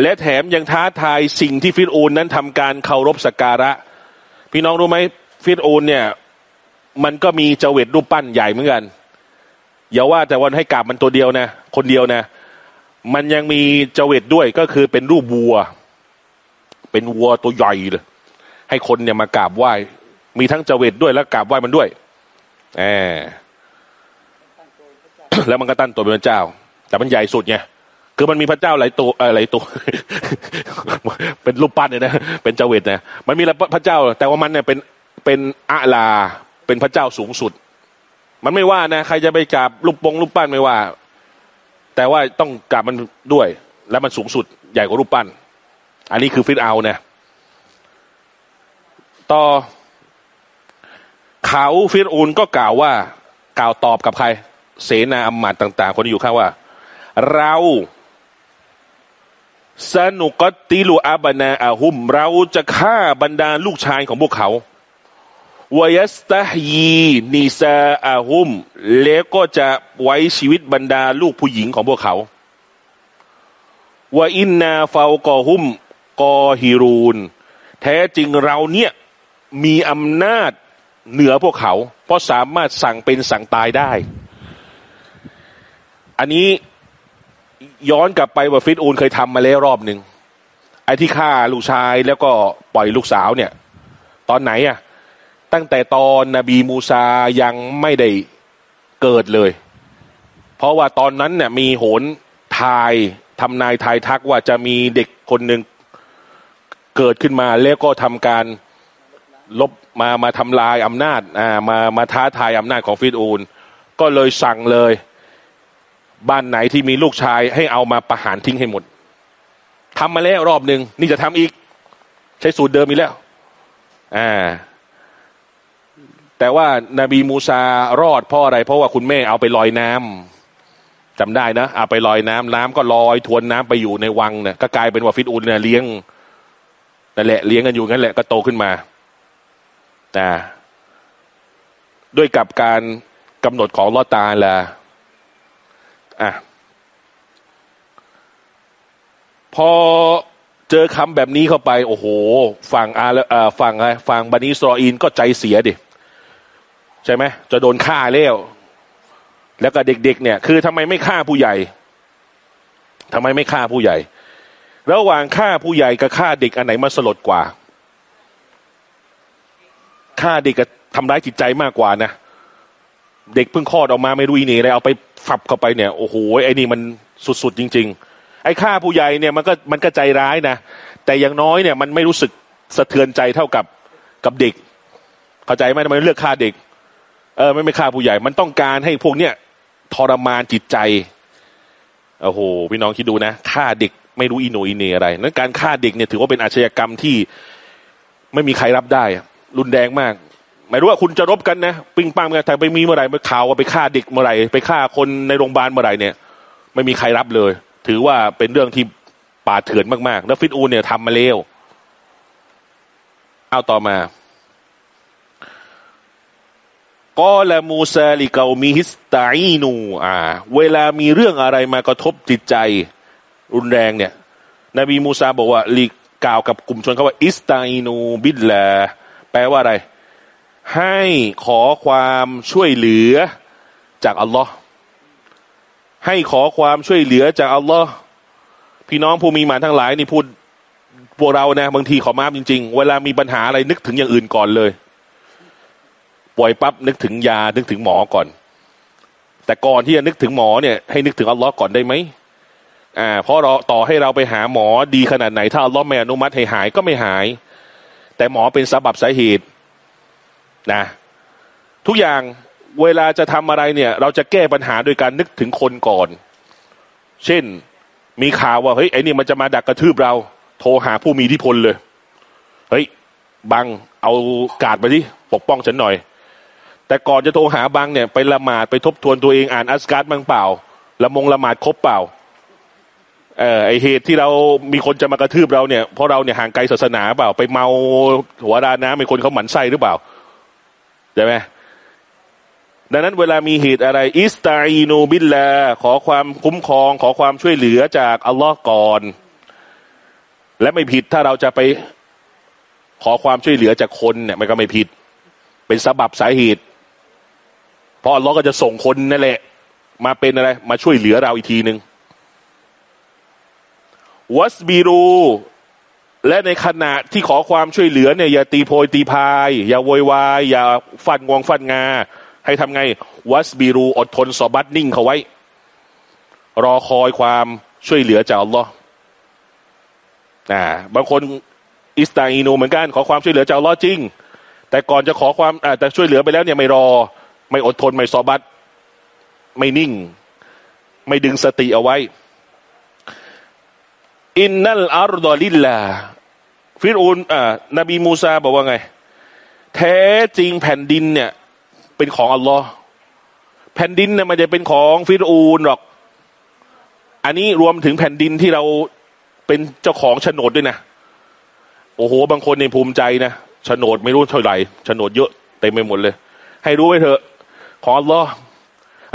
และแถมยังท้าทายสิ่งที่ฟิรโอนนั้นทำการเคารพสักการะ พี่น้องรู้ไหมฟิรโอนเนี่ย มันก็มีเจเวตรูปปั้นใหญ่เหมือนกันอย่าว่าแต่วันให้กราบมันตัวเดียวนะ คนเดียวนะ มันยังมีเจเวตด้วยก็คือเป็นรูปวัว เป็นวัวตัวใหญ่เลยให้คนเนี่ยมากราบไหว้ มีทั้งเจเวตด้วยแล้วกราบไหว้มันด้วยแหม แล้วมันก็ตั้นตัวเป็นพระเจ้า แต่มันใหญ่สุดไงคือมันมีพระเจ้าหลายตัวออหลายตัว เป็นรูปปั้นเนี่ยนะเป็นเจเวตนะมันมีพระเจ้า แต่ว่ามันเนี่ยเป็นเป็นอาลาเป็นพระเจ้าสูงสุด มันไม่ว่านะใครจะไปกราบรูปปงรูปปั้นไม่ว่า แต่ว่าต้องกราบมันด้วย แล้วมันสูงสุดใหญ่กว่ารูปปั้น อันนี้คือฟิตเอาเนะต่อเขาฟิรอูนก็กล่าวว่ากล่าวตอบกับใคร เสนาอัมมาต์ต่าง ๆ คนที่อยู่ข้างว่า เราสนุกติลูอาบนาอาหุม เราจะฆ่าบรรดาลูกชายของพวกเขาวยัสตาฮีนิซาอาหุม แล้วก็จะไว้ชีวิตบรรดาลูกผู้หญิงของพวกเขาว่าอินนาฟาวกอหุมกอฮิรูน แท้จริงเราเนี่ยมีอำนาจเหนือพวกเขา เพราะสามารถสั่งเป็นสั่งตายได้ อันนี้ย้อนกลับไปว่าฟิตอูนเคยทำมาแล้วรอบหนึ่งไอ้ที่ฆ่าลูกชายแล้วก็ปล่อยลูกสาวเนี่ย ตอนไหนอะตั้งแต่ตอนนบีมูซายังไม่ได้เกิดเลย เพราะว่าตอนนั้นเนี่ยมีโหนทายทำนายทายทักว่าจะมีเด็กคนหนึ่งเกิดขึ้นมาแล้วก็ทำการลบมามาทำลายอำนาจอ่ามามาท้าทายอำนาจของฟิตอูนก็เลยสั่งเลย บ้านไหนที่มีลูกชายให้เอามาประหารทิ้งให้หมดทำมาแล้วรอบหนึ่งนี่จะทำอีก ใช้สูตรเดิมอีกแล้วอ่าแต่ว่านาบีมูซารอดเพราะอะไร เพราะว่าคุณแม่เอาไปลอยน้ำจำได้นะเอาไปลอยน้ำน้ำก็ลอยทวนน้ำไปอยู่ในวังเนี่ยก็กลายเป็นว่าฟิตอุนเนี่ยเลี้ยงนั่นแหละเลี้ยงกันอยู่งั้นแหละก็โตขึ้นมานะด้วยกับการกำหนดของลอตาละ อะพอเจอคำแบบนี้เข้าไป โอ้โห ฝั่งอาเอ่อฝั่งอะไรฝั่งบันิสรออีนก็ใจเสียดิ ใช่ไหมจะโดนฆ่าแล้ว แล้วก็เด็กๆเนี่ย คือทำไมไม่ฆ่าผู้ใหญ่ทำไมไม่ฆ่าผู้ใหญ่ ระหว่างฆ่าผู้ใหญ่กับฆ่าเด็กอันไหนมาสลดกว่าฆ่าเด็กกับทำร้ายจิตใจมากกว่านะ เด็กเพิ่งคลอดออกมาไม่รู้อีนี่อะไรเอาไปฝับเข้าไปเนี่ยโอ้โหไอ้นี่มันสุดๆจริง ๆ ไอ้ฆ่าผู้ใหญ่เนี่ยมันก็มันก็ใจร้ายนะแต่อย่างน้อยเนี่ยมันไม่รู้สึกสะเทือนใจเท่ากับกับเด็ก เข้าใจไหมทำไมเลือกฆ่าเด็ก เออไม่ไม่ฆ่าผู้ใหญ่ มันต้องการให้พวกเนี้ยทรมานจิตใจโอ้โหพี่น้องคิดดูนะฆ่าเด็กไม่รู้อีโนอีเนอะไรนั้นการฆ่าเด็กเนี่ยถือว่าเป็นอาชญากรรมที่ไม่มีใครรับได้ รุนแรงมาก ไม่รู้ว่าคุณจะรบกันนะปิงปังกันแต่ไปมีเมื่อไหร่ไปข่าวว่าไปฆ่าเด็กเมื่อไหร่ไปฆ่าคนในโรงพยาบาลเมื่อไหร่เนี่ย ไม่มีใครรับเลย ถือว่าเป็นเรื่องที่ป่าเถื่อนมากๆ แล้วฟิตอูเนี่ยทำมาแล้วเอาต่อมาก็ละมูซาลิกามีฮิสตาอีนูอ่า เวลามีเรื่องอะไรมากระทบจิตใจ รุนแรงเนี่ย นบีมูซาบอกว่าลีกล่าวกับกลุ่มชนเขาว่า อิสตาอีนูบิดลาแปลว่าอะไร ให้ขอความช่วยเหลือจากอัลลอฮ์ให้ขอความช่วยเหลือจากอัลลอฮ์พี่น้องผู้มีหมาทั้งหลายนี่พูดพวกเรานะบางทีขอมาจริง ๆ เวลามีปัญหาอะไรนึกถึงอย่างอื่นก่อนเลยป่วยปั๊บนึกถึงยานึกถึงหมอก่อน แต่ก่อนที่จะนึกถึงหมอเนี่ยให้นึกถึงอัลลอฮ์ก่อนได้ไหมอ่าเพราะเราต่อให้เราไปหาหมอดีขนาดไหน ถ้าอัลลอฮ์ไม่อนุมัติให้หายก็ไม่หาย แต่หมอเป็นสาบับสาเหตุ นะ ทุกอย่างเวลาจะทำอะไรเนี่ย เราจะแก้ปัญหาโดยการนึกถึงคนก่อน เช่นมีข่าวว่าเฮ้ยไอ้นี่มันจะมาดักกระทืบเรา โทรหาผู้มีอิทธิพลเลย เฮ้ยบังเอากาดมาดิปกป้องฉันหน่อย แต่ก่อนจะโทรหาบังเนี่ย ไปละหมาดไปทบทวนตัวเองอ่านอัสการ์ดบ้างเปล่าละมงละหมาดครบเปล่าเออไอเหตุที่เรามีคนจะมากระทืบเราเนี่ยเพราะเราเนี่ยห่างไกลศาสนาเปล่า ไปเมาหัวดาน้ำมีคนเขาหมั่นไส้หรือเปล่า ใช่ไหมดังนั้นเวลามีเหตุอะไร อิสตาอีนูบิลลาขอความคุ้มครอง ขอความช่วยเหลือจากอัลลอฮ์ก่อน และไม่ผิดถ้าเราจะไปขอความช่วยเหลือจากคนเนี่ยมันก็ไม่ผิด เป็นสาบับสาเหตุเพราะอัลลอฮ์ก็จะส่งคนนั่นแหละ มาเป็นอะไร มาช่วยเหลือเราอีกทีหนึ่งวัสบีรู และในขณะที่ขอความช่วยเหลือเนี่ยอย่าตีโพยตีพาย อย่าโวยวายอย่าฟันงวงฟันงา ให้ทำไง วัสบีรูอดทนสอบัดนิ่งเขาไว้ รอคอยความช่วยเหลือจากอัลลอฮ์อ่าบางคนอิสตาอีนูเหมือนกัน ขอความช่วยเหลือจากอัลลอฮ์จริง แต่ก่อนจะขอความแต่ช่วยเหลือไปแล้วเนี่ยไม่รอ ไม่อดทนไม่ซอบัรไม่นิ่ง ไม่ดึงสติเอาไว้ อินนัลอารดอลิลลาฟิรูนอ่านบีมูซาบอกว่าไง แท้จริงแผ่นดินเนี่ย เป็นของอัลลอฮ์แผ่นดินเนี่ยมันจะเป็นของฟิรอูนหรอก อันนี้รวมถึงแผ่นดินที่เราเป็นเจ้าของโฉนดด้วยนะ โอ้โห บางคนในภูมิใจนะโฉนดไม่รู้เท่าไหร่โฉนดเยอะเต็มไปหมดเลย ให้รู้ไว้เถอะ ของอัลลอฮ์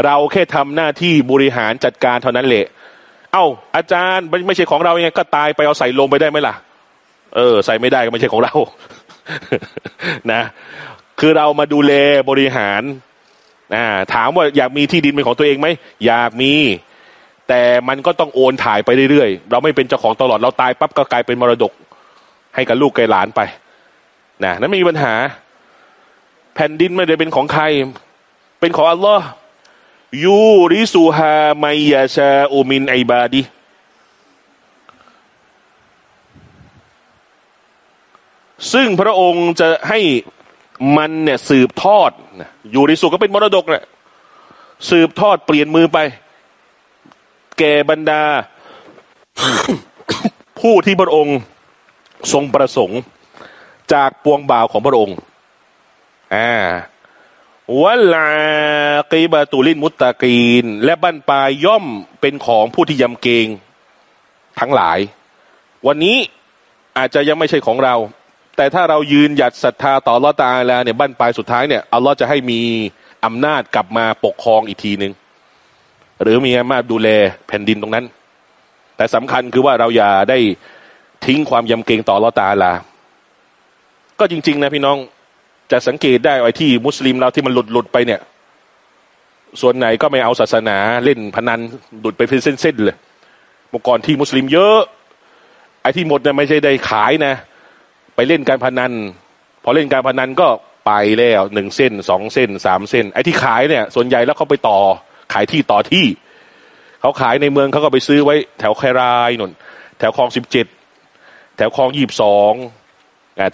เราแค่ทำหน้าที่บริหารจัดการเท่านั้นแหละ เอ้าอาจารย์ไม่ไม่ใช่ของเราไงก็ตายไปเอาใส่ลงไปได้ไหมล่ะ เออ ใส่ไม่ได้ก็ไม่ใช่ของเรา นะ คือเรามาดูแลบริหารนะถามว่าอยากมีที่ดินเป็นของตัวเองไหมอยากมี แต่มันก็ต้องโอนถ่ายไปเรื่อยๆเราไม่เป็นเจ้าของตลอดเราตายปั๊บก็กลายเป็นมรดก ให้กับลูกกับหลานไปนะนั้นไม่มีปัญหา แผ่นดินไม่ได้เป็นของใคร เป็นของอัลลอฮ์ ยูริสุฮาไมยาชาอุมินไอบาดีซึ่งพระองค์จะให้มันเนี่ยสืบทอดยูริสุก็เป็นมรดกแหละสืบทอดเปลี่ยนมือไป แก่บรรดา ผู้ที่พระองค์ทรงประสงค์ จากปวงบ่าวของพระองค์อ่า วะลากีบาตุลินมุตตะกีน และบั้นปลายย่อมเป็นของผู้ที่ยำเกรงทั้งหลาย วันนี้อาจจะยังไม่ใช่ของเรา แต่ถ้าเรายืนหยัดศรัทธาต่อลอตาแล้วเนี่ยบั้นปลายสุดท้ายเนี่ยอัลลอฮ์จะให้มีอำนาจกลับมาปกครองอีกทีหนึ่งหรือมีอำนาจดูแลแผ่นดินตรงนั้น แต่สำคัญคือว่าเราอย่าได้ทิ้งความยำเกรงต่อลอตาลา ก็จริง ๆ นะพี่น้อง จะสังเกตได้ไอ้ที่มุสลิมเราที่มันหลุดหลุดไปเนี่ย ส่วนไหนก็ไม่เอาศาสนาเล่นพนันหลุดไปเป็นเส้นๆเลยเมื่อก่อนที่มุสลิมเยอะ ไอ้ที่หมดเนี่ยไม่ใช่ได้ขายนะ ไปเล่นการพนัน พอเล่นการพนันก็ไปแล้วหนึ่งเส้นสองเส้นสามเส้น ไอ้ที่ขายเนี่ย ส่วนใหญ่แล้วเขาไปต่อขายที่ต่อที่เขาขายในเมืองเขาก็ไปซื้อไว้ แถวแครายนนแถวคลองสิบเจ็ดแถวคลองยี่สิบสอง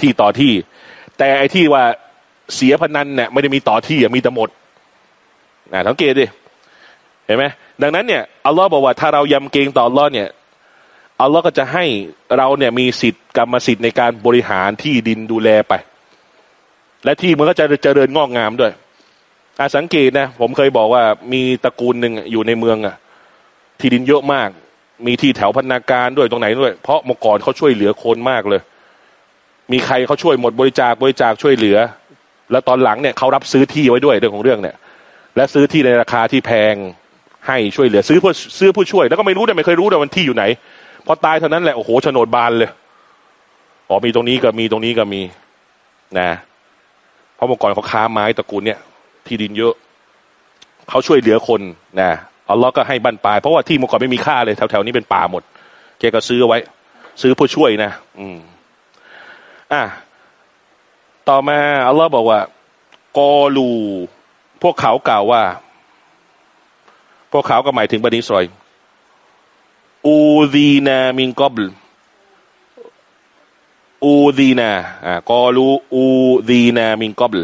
ที่ต่อที่ แต่ไอ้ที่ว่า เสียพนันเนี่ยไม่ได้มีต่อที่มีแต่หมดนะสังเกตดิเห็นไหมดังนั้นเนี่ยอัลลอฮ์บอกว่าถ้าเรายำเกรงต่ออัลลอฮ์เนี่ยอัลลอฮ์ก็จะให้เราเนี่ยมีสิทธิ์กรรมสิทธิ์ในการบริหารที่ดินดูแลไป และที่มันก็จะเจริญงอกงามด้วยอาสังเกตนะผมเคยบอกว่ามีตระกูลหนึ่งอยู่ในเมืองอะที่ดินเยอะมาก มีที่แถวพัฒนาการด้วยตรงไหนด้วย เพราะเมื่อก่อนเขาช่วยเหลือคนมากเลย มีใครเขาช่วยหมดบริจาคบริจาคช่วยเหลือ แล้วตอนหลังเนี่ยเขารับซื้อที่ไว้ด้วยเรื่องของเรื่องเนี่ย และซื้อที่ในราคาที่แพงให้ช่วยเหลือ ซื้อเพื่อซื้อผู้ช่วย แล้วก็ไม่รู้แต่ไม่เคยรู้แต่มันที่อยู่ไหนพอตายเท่านั้นแหละโอ้โหโฉนดบานเลยอ๋อมีตรงนี้ก็มีตรงนี้ก็มีนะเพราะเมื่อก่อนเขาค้าไม้ตระกูลเนี่ย ที่ดินเยอะเขาช่วยเหลือคนนะอัลลอฮ์ก็ให้บั้นปลายเพราะว่าที่เมื่อก่อนไม่มีค่าเลยแถวๆนี้เป็นป่าหมดแกก็ซื้อไว้ ซื้อผู้ช่วยนะ อืม อะ ต่อมาอัลลอฮ์บอกว่ากอลู พวกเขากล่าวว่า พวกเขาก็หมายถึงบันิสรอย อูดีนามิงกอบลอูดีนาอ่ากอลูอูดีนามิงกอบล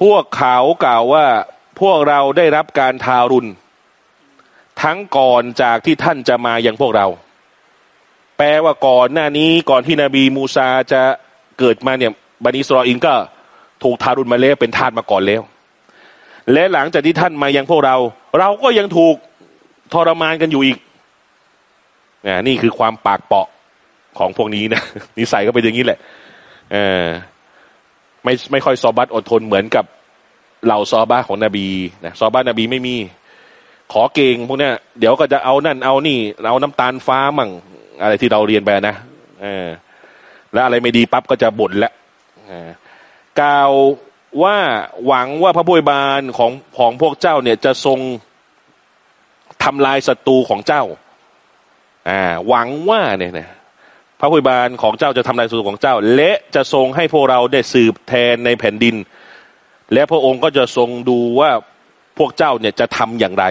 พวกเขากล่าวว่า พวกเราได้รับการทารุณ ทั้งก่อนจากที่ท่านจะมาอย่างพวกเรา แปลว่าก่อนหน้านี้ก่อนที่นบีมูซาจะ เกิดมาเนี่ยบันิสรออินก็ถูกทารุณมาแล้วเป็นทาสมาก่อนแล้ว และหลังจากที่ท่านมายังพวกเรา เราก็ยังถูกทรมานกันอยู่อีกนี่คือความปากเปาะของพวกนี้นะนิสัยก็เป็นอย่างนี้แหละเออไม่ไม่ค่อยซอบัตอดทนเหมือนกับเหล่าซอบ้าของนบีนะซอบ้านบีไม่มี ขอเก่งพวกเนี้ยเดี๋ยวก็จะเอานั่นเอานี่ เอาน้ำตาลฟ้ามั่ง อะไรที่เราเรียนไปนะเออ แล้วอะไรไม่ดีปั๊บก็จะบ่นแล้วกล่าวว่าหวังว่าพระผู้บานของของพวกเจ้าเนี่ยจะทรงทำลายศัตรูของเจ้า อ่า หวังว่าเนี่ยนะพระผู้บานของเจ้าจะทำลายศัตรูของเจ้า และจะทรงให้พวกเราได้สืบแทนในแผ่นดิน และพระองค์ก็จะทรงดูว่าพวกเจ้าเนี่ยจะทำอย่างไร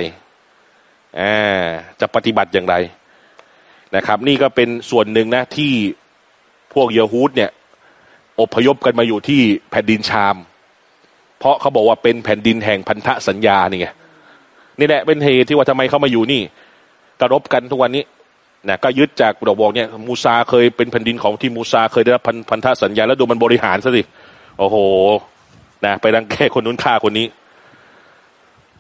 อ่าจะปฏิบัติอย่างไรนะครับ นี่ก็เป็นส่วนหนึ่งนะที่ พวกเยโฮูดเนี่ย อพยพกันมาอยู่ที่แผ่นดินชาม เพราะเขาบอกว่าเป็นแผ่นดินแห่งพันธสัญญานี่ไงนี่แหละเป็นเหตุที่ว่าทำไมเขามาอยู่นี่กรบกันทุกวันนี้นะก็ยึดจากดอกบอกเนี่ยมูซาเคยเป็นแผ่นดินของที่มูซาเคยได้รับพันธสัญญาแล้วดูมันบริหารซะสิโอ้โหนะไปรังแกคนนู้นฆ่าคนนี้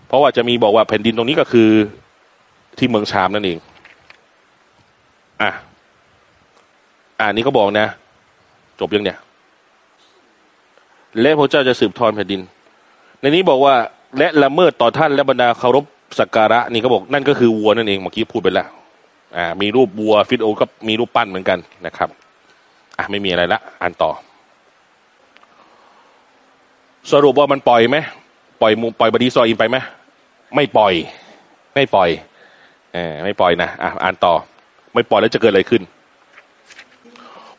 เพราะว่าจะมีบอกว่าแผ่นดินตรงนี้ก็คือที่เมืองชามนั่นเอง อะ อ่านี้ก็บอกนะ จบยังเนี่ย และพระเจ้าจะสืบทอดแผ่นดิน ในนี้บอกว่า และละเมิดต่อท่านและบรรดาเคารพสักการะ นี่ก็บอกนั่นก็คือวัวนั่นเองเมื่อกี้พูดไปแล้ว อ่า มีรูปวัวฟิตโอ ก็มีรูปปั้นเหมือนกันนะครับ อะไม่มีอะไรละอ่านต่อ สรุปว่ามันปล่อยไหมปล่อยมูปล่อยบดีซออินไปไหมไม่ปล่อย ไม่ปล่อยเออไม่ปล่อยนะอะอ่านต่อ ไม่ปล่อยแล้วจะเกิดอะไรขึ้น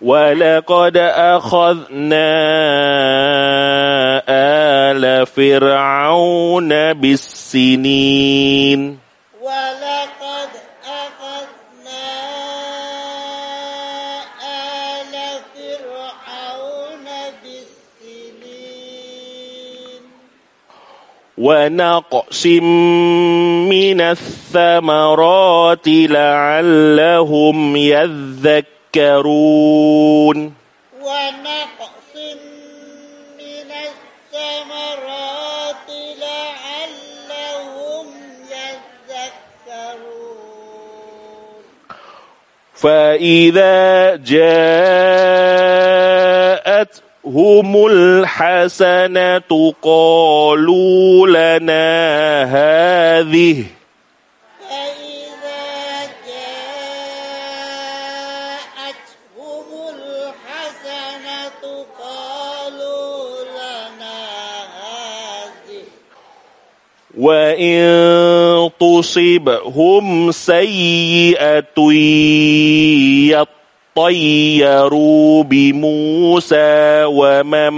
ولقد أخذنا آل فرعون بالسنين.
ولقد أخذنا آل فرعون بالسنين.
ونقص من الثمرات لعلهم يذكرون.
ونقص من الثمرات لعلهم يذكرون.
فإذا جاءتهم الحسنة قالوا لنا هذه
فإذا
وإن تصبهم سيئة يطيروا بموسى ومن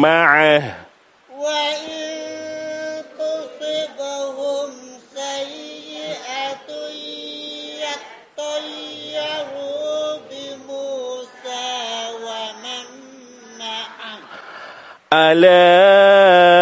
معه
وإن تصبهم سيئة يطيروا بموسى ومن معه
ألا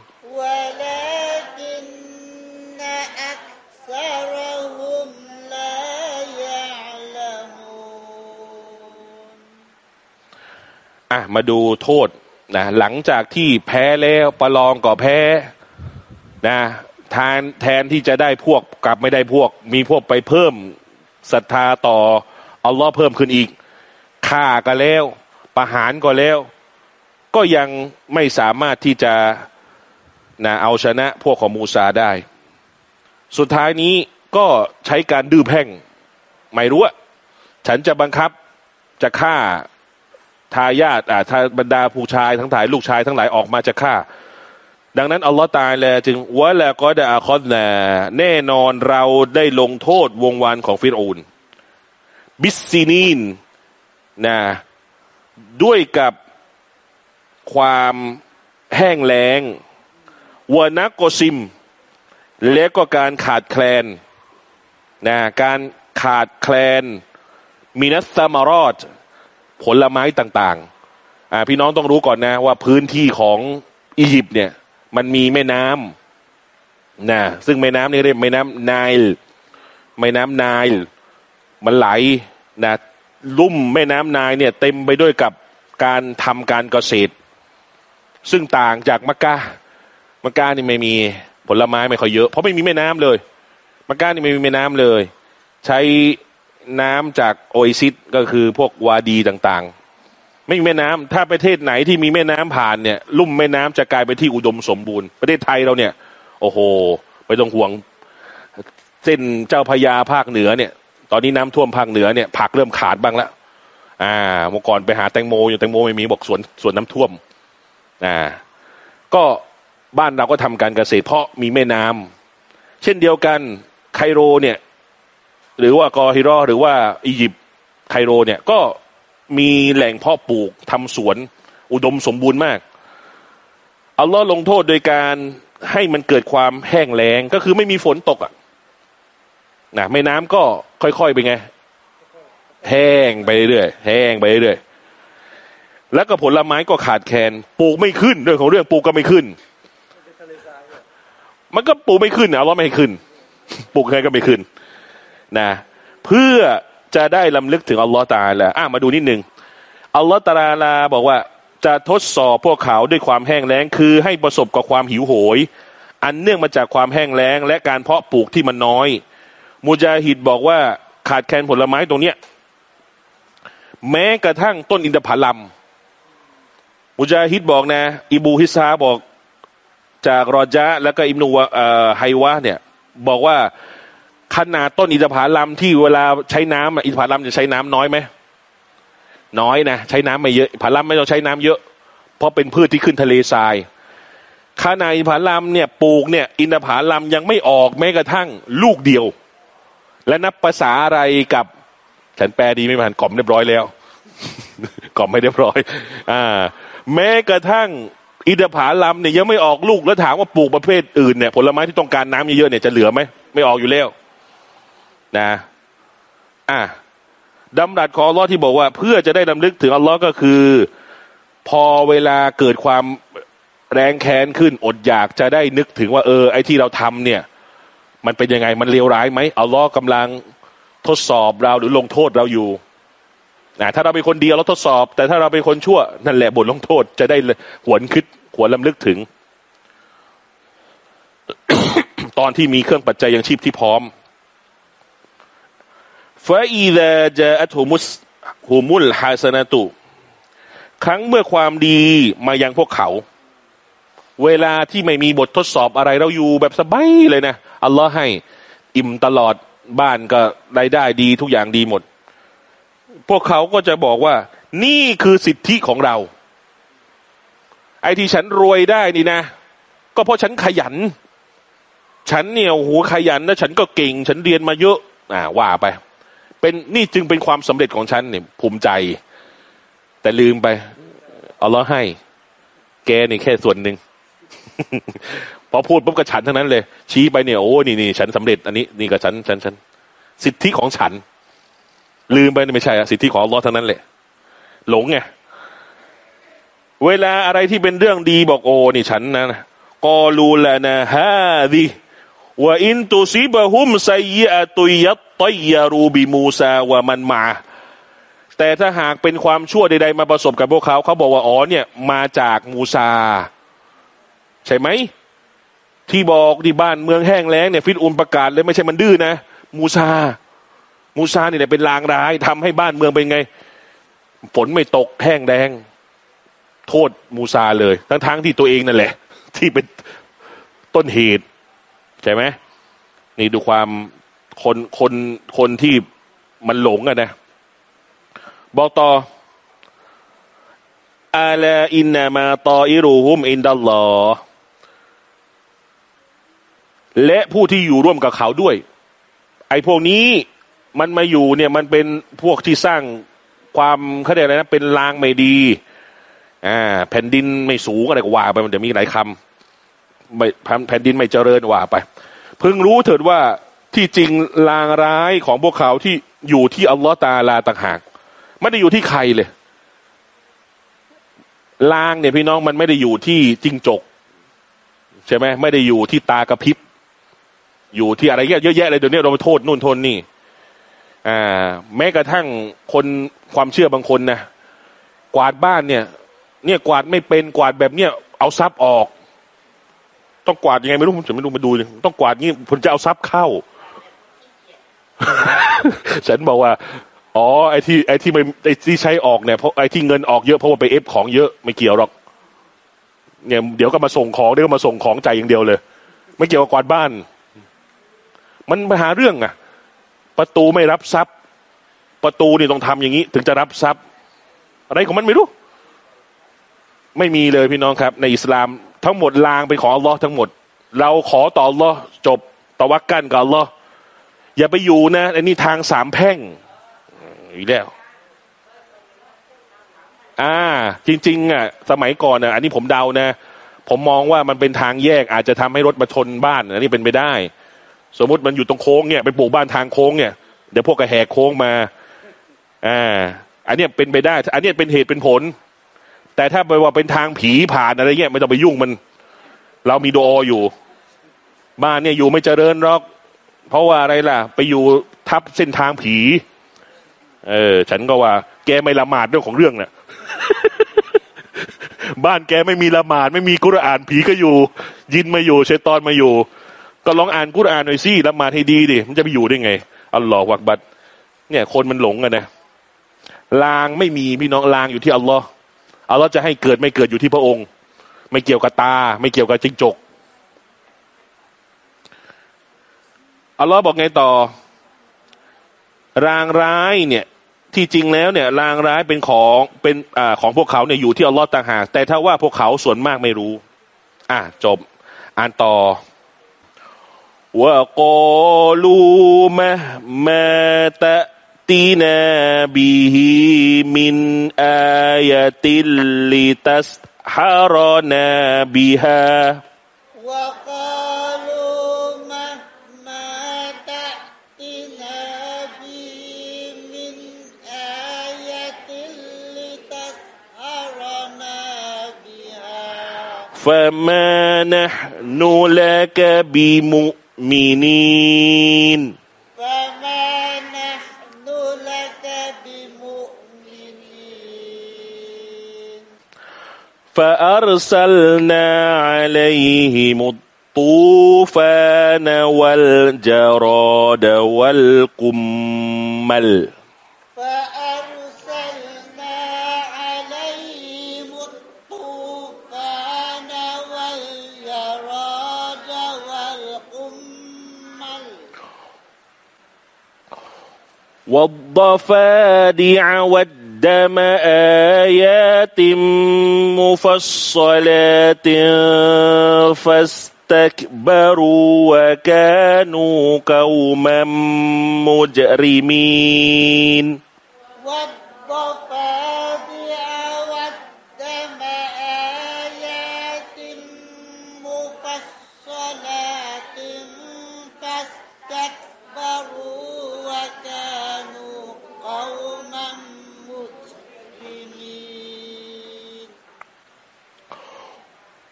มาดูโทษนะหลังจากที่แพ้แล้วประลองก็แพ้นะทานแทนที่จะได้พวกกลับไม่ได้พวก มีพวกไปเพิ่มศรัทธาต่ออัลลอฮ์เพิ่มขึ้นอีกฆ่าก็แล้ว ประหารก็แล้ว ก็ยังไม่สามารถที่จะนะเอาชนะพวกของมูซาได้ สุดท้ายนี้ก็ใช้การดื้อแพ่ง ไม่รู้ว่าฉันจะบังคับจะฆ่า ทายาทอ่าบรรดาผู้ชายทั้งหลายลูกชายทั้งหลายออกมาจะฆ่า ดังนั้นอัลลอฮ์ตายแล้วจึงวะแล้วก็ด้อาคอนนาแน่นอนเราได้ลงโทษวงวานของฟิรูนบิสซีนีนนะด้วยกับความแห้งแล้งวานักโกซิม และก็การขาดแคลนนะการขาดแคลนมินัสซามารอด ผลไม้ต่างๆอ่าพี่น้องต้องรู้ก่อนนะ ว่าพื้นที่ของอียิปต์เนี่ย มันมีแม่น้ำนะซึ่งแม่น้ำนี่เรียกแม่น้ำไนล์แม่น้ำไนล์มันไหลนะลุ่มแม่น้ำไนล์เนี่ย เต็มไปด้วยกับการทำการเกษตร ซึ่งต่างจากมักกะมักกะนี่ไม่มีผลไม้ไม่ค่อยเยอะ เพราะไม่มีแม่น้ำเลยมักกะนี่ไม่มีแม่น้ำเลย ใช้ น้ำจากโอซิสก็คือพวกวาดีต่างๆ ไม่มีแม่น้ำถ้าประเทศไหนที่มีแม่น้ำผ่านเนี่ย ลุ่มแม่น้ำจะกลายเป็นที่อุดมสมบูรณ์ ประเทศไทยเราเนี่ย โอ้โหไม่ต้องห่วง เส้นเจ้าพระยาภาคเหนือเนี่ย ตอนนี้น้ำท่วมภาคเหนือเนี่ยผักเริ่มขาดบ้างแล้วอ่าเมื่อก่อนไปหาแตงโมอยู่แตงโมไม่มีบอกสวนสวนน้ำท่วมอ่าก็บ้านเราก็ทำการเกษตรเพราะมีแม่น้ำเช่นเดียวกันไคโรเนี่ย หรือว่ากอฮิรอหรือว่าอียิปต์ไคโรเนี่ยก็มีแหล่งเพาะปลูกทำสวน อุดมสมบูรณ์มาก อัลลอฮ์ลงโทษโดยการให้มันเกิดความแห้งแล้งก็คือไม่มีฝนตกอะนะแม่น้ำก็ค่อยๆไปไง แห้งไปเรื่อยแห้งไปเรื่อยแล้วก็ผลไม้ก็ขาดแคลนปลูกไม่ขึ้นเรื่องของเรื่องปลูกก็ไม่ขึ้น มันก็ปลูกไม่ขึ้นเอาล้อไม่ให้ขึ้น ปลูกใครก็ไม่ขึ้น นะเพื่อจะได้ลำลึกถึงอัลลอฮ์ตาลาอะมาดูนิดหนึ่งอัลลอฮ์ตาลาบอกว่าจะทดสอบพวกเขาด้วยความแห้งแล้ง คือให้ประสบกับความหิวโหย อันเนื่องมาจากความแห้งแล้ง และการเพาะปลูกที่มันน้อยมุจาฮิดบอกว่าขาดแคลนผลไม้ตรงเนี้ยแม้กระทั่งต้นอินทผลัมมุจาฮิดบอกนะ อิบูฮิซาบอกจากรอจาแล้วก็อิมนูไฮวะเนี่ย บอกว่า ขนาดต้นอินทผลัมที่เวลาใช้น้ำอินทผลัมจะใช้น้ำน้อยไหมน้อยนะใช้น้ำไม่เยอะผลัมไม่ต้องใช้น้ำเยอะ เพราะเป็นพืชที่ขึ้นทะเลทรายขนาดอินทผลัมเนี่ยปลูกเนี่ย อินทผลัมยังไม่ออกแม้กระทั่งลูกเดียว และนับภาษาอะไรกับฉันแปลดีไม่ผ่านกล่อมเรียบร้อยแล้วกล่อมไม่เรียบร้อย อ่า แม้กระทั่งอินทผลัมเนี่ยยังไม่ออกลูกแล้วถามว่าปลูกประเภทอื่นเนี่ยผลไม้ที่ต้องการน้ำเยอะๆเนี่ยจะเหลือไหมไม่ออกอยู่แล้ว นะอะดำรัสของอัลลอฮ์ที่บอกว่า เพื่อจะได้ดำลึกถึงอัลลอฮ์ก็คือ พอเวลาเกิดความแรงแค้นขึ้นอดอยากจะได้นึกถึงว่าเออ ไอ้ที่เราทำเนี่ย มันเป็นยังไงมันเลวร้ายไหมอัลลอฮ์กำลังทดสอบเราหรือลงโทษเราอยู่นะถ้าเราเป็นคนดีเราทดสอบ แต่ถ้าเราเป็นคนชั่ว นั่นแหละบทลงโทษจะได้หวนคิดหวนลำลึกถึง ตอนที่มีเครื่องปัจจัยยังชีพที่พร้อม ฟาอีดาจาอัตุมุสหูมุลฮาสนาตุ ครั้งเมื่อความดีมายังพวกเขา เวลาที่ไม่มีบททดสอบอะไรเราอยู่แบบสบายเลยนะอัลลอฮ์ให้ อิ่มตลอดบ้านก็ได้ได้ดีทุกอย่างดีหมด พวกเขาก็จะบอกว่า นี่คือสิทธิของเรา ไอ้ที่ฉันรวยได้นี่นะ ก็เพราะฉันขยัน ฉันเนี่ยโอ้โหขยันนะฉันก็เก่ง ฉันเรียนมาเยอะ อ่าว่าไป เป็นนี่จึงเป็นความสำเร็จของฉันเนี่ยภูมิใจ แต่ลืมไปเอาล้อให้ แกนี่แค่ส่วนหนึ่งพอพูดปุ๊บก็ฉันทั้งนั้นเลย ชี้ไปเนี่ยโอ้นี่นี่ฉันสำเร็จ อันนี้นี่ก็ฉันฉันฉันสิทธิของฉัน ลืมไปไม่ใช่อะสิทธิของล้อทั้งนั้นแหละ หลงไงเวลาอะไรที่เป็นเรื่องดีบอกโอ้นี่ฉันนะกอลูลนะฮาดิว่าอินตุซิบะฮุมไซยะตุยัต ตยารูบิมูซาวะมันมา แต่ถ้าหากเป็นความชั่วใดๆมาประสบกับพวกเขา เขาบอกว่าอ๋อเนี่ยมาจากมูซา ใช่ไหม ที่บอกที่บ้านเมืองแห้งแล้งเนี่ยฟิตอุนประกาศเลยไม่ใช่มันดื้อนะ มูซา มูซาเนี่ยเป็นลางร้ายทำให้บ้านเมืองเป็นไง ฝนไม่ตกแห้งแดง โทษมูซาเลย ทั้งๆที่ตัวเองนั่นแหละ ที่เป็นต้นเหตุ ใช่ไหมนี่ดูความ คนคนคนที่มันหลงอะนะ บอกต่ออาลาอินนามาตออิรูฮุมอินดัลลอและผู้ที่อยู่ร่วมกับเขาด้วย ไอ้พวกนี้มันมาอยู่เนี่ยมันเป็นพวกที่สร้างความเขาเรียกอะไรนะเป็นลางไม่ดี อ่า แผ่นดินไม่สูงอะไรกว่าไปมันจะมีหลายคำไม่แผ่นดินไม่เจริญว่าไปเพิ่งรู้เถิดว่า ที่จริงลางร้ายของพวกเขาที่อยู่ที่อัลลอฮ์ตาลาต่างหากไม่ได้อยู่ที่ใครเลย ลางเนี่ยพี่น้องมันไม่ได้อยู่ที่จิงจก ใช่ไหมไม่ได้อยู่ที่ตากระพริบ อยู่ที่อะไรเยอะแยะเลยเดี๋ยวนี้เราไปโทษนู่นโทษนี่ อ่า แม้กระทั่งคนความเชื่อบางคนนะกวาดบ้านเนี่ย เนี่ยกวาดไม่เป็นกวาดแบบเนี้ยเอาทรัพย์ออก ต้องกวาดยังไงไม่รู้ผมจะไม่รู้มาดูเลยต้องกวาดงี้ผมจะเอาทรัพย์เข้า ฉันบอกว่า อ๋อ ไอ้ที่ไอ้ที่ไม่ไอ้ที่ใช้ออกเนี่ยเพราะไอ้ที่เงินออกเยอะเพราะว่าไปเอฟของเยอะไม่เกี่ยวหรอก เนี่ยเดี๋ยวก็มาส่งของเดี๋ยวก็มาส่งของใจอย่างเดียวเลย ไม่เกี่ยวกับกวาดบ้าน มันมาหาเรื่องอะประตูไม่รับทรัพย์ ประตูนี่ต้องทำอย่างนี้ ถึงจะรับทรัพย์ อะไรของมันไม่รู้ ไม่มีเลยพี่น้องครับ ในอิสลามทั้งหมดลางเป็นของอัลลอฮ์ทั้งหมด เราขอต่ออัลลอฮ์จบตะวักกันกับอัลลอฮ์ อย่าไปอยู่นะอันนี้ทางสามแพร่งอีกแล้ว อ่า จริง ๆ อะ สมัยก่อนอะ อันนี้ผมเดานะ ผมมองว่ามันเป็นทางแยก อาจจะทำให้รถมาชนบ้านอันนี้เป็นไปได้ สมมติมันอยู่ตรงโค้งเนี่ยไปปลูกบ้านทางโค้งเนี่ยเดี๋ยวพวกกระแหกโค้งมา อ่า อันนี้เป็นไปได้ อันนี้เป็นเหตุเป็นผล แต่ถ้าไปว่าเป็นทางผีผ่านอะไรเงี้ยไม่ต้องไปยุ่งมัน เรามีโดออยู่ บ้านเนี่ยอยู่ไม่เจริญหรอก เพราะว่าอะไรล่ะ ไปอยู่ทับเส้นทางผี เออ ฉันก็ว่า แกไม่ละหมาดเรื่องของเรื่องน่ะบ้านแกไม่มีละหมาด ไม่มีกุรอานผีก็อยู่ ยินมาอยู่เชยตอนมาอยู่ ก็ลองอ่านกุรอานหน่อยสิละหมาดให้ดีดิมันจะไปอยู่ได้ไงอัลลอฮฺวักบัดเนี่ย คนมันหลงอะนะลางไม่มีพี่น้องลางอยู่ที่อัลลอฮ์อัลลอฮ์จะให้เกิดไม่เกิดอยู่ที่พระองค์ ไม่เกี่ยวกับตา ไม่เกี่ยวกับจิงจก อัลลอฮ์บอกไงต่อ ลางร้ายเนี่ย ที่จริงแล้วเนี่ย ลางร้ายเป็นของเป็นอ่าของพวกเขาเนี่ยอยู่ที่อัลลอฮ์ต่างหากแต่ถ้าว่าพวกเขาส่วนมากไม่รู้ อะจบ อ่านต่อوقالوا مهما تأتنا به من آية لتسحرنا
บิฮา
فما نحن لك بمؤمنين
فما نحن لك بمؤمنين
فأرسلنا عليهم الطوفان والجراد والقمل والضفادع والدم آيات مفصلات فاستكبروا وكانوا قوما مجرمين.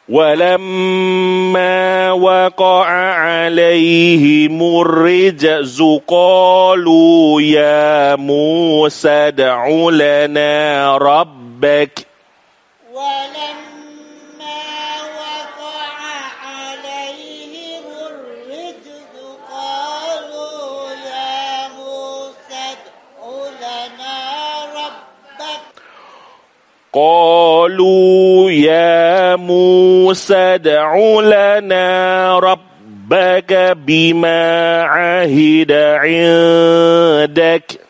ولما وقع عليهم الرجز قالوا يا موسى ادع لنا ربك
قالوا يا موسى ادع لنا ربك
بما عهد عندك.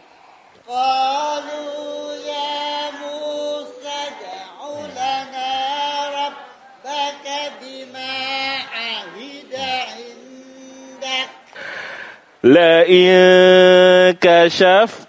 قالوا يا موسى ادع لنا ربك بما عهد عندك.
لئن كشفت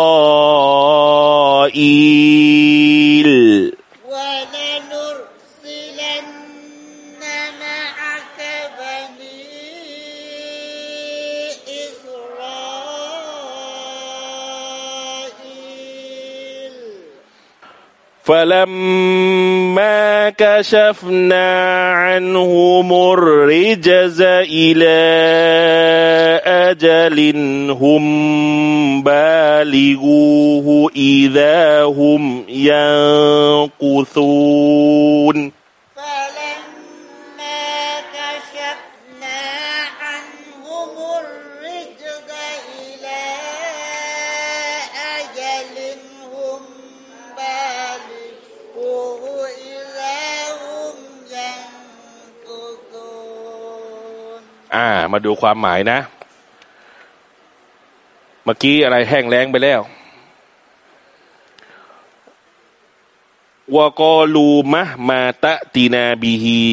فلما كشفنا عنهم الرجز إلى أجل هم بالغوه إذا هم ينقثون มาดูความหมายนะ เมื่อกี้อะไรแห้งแล้งไปแล้ววกอลูมะมาตะตีนาบีฮี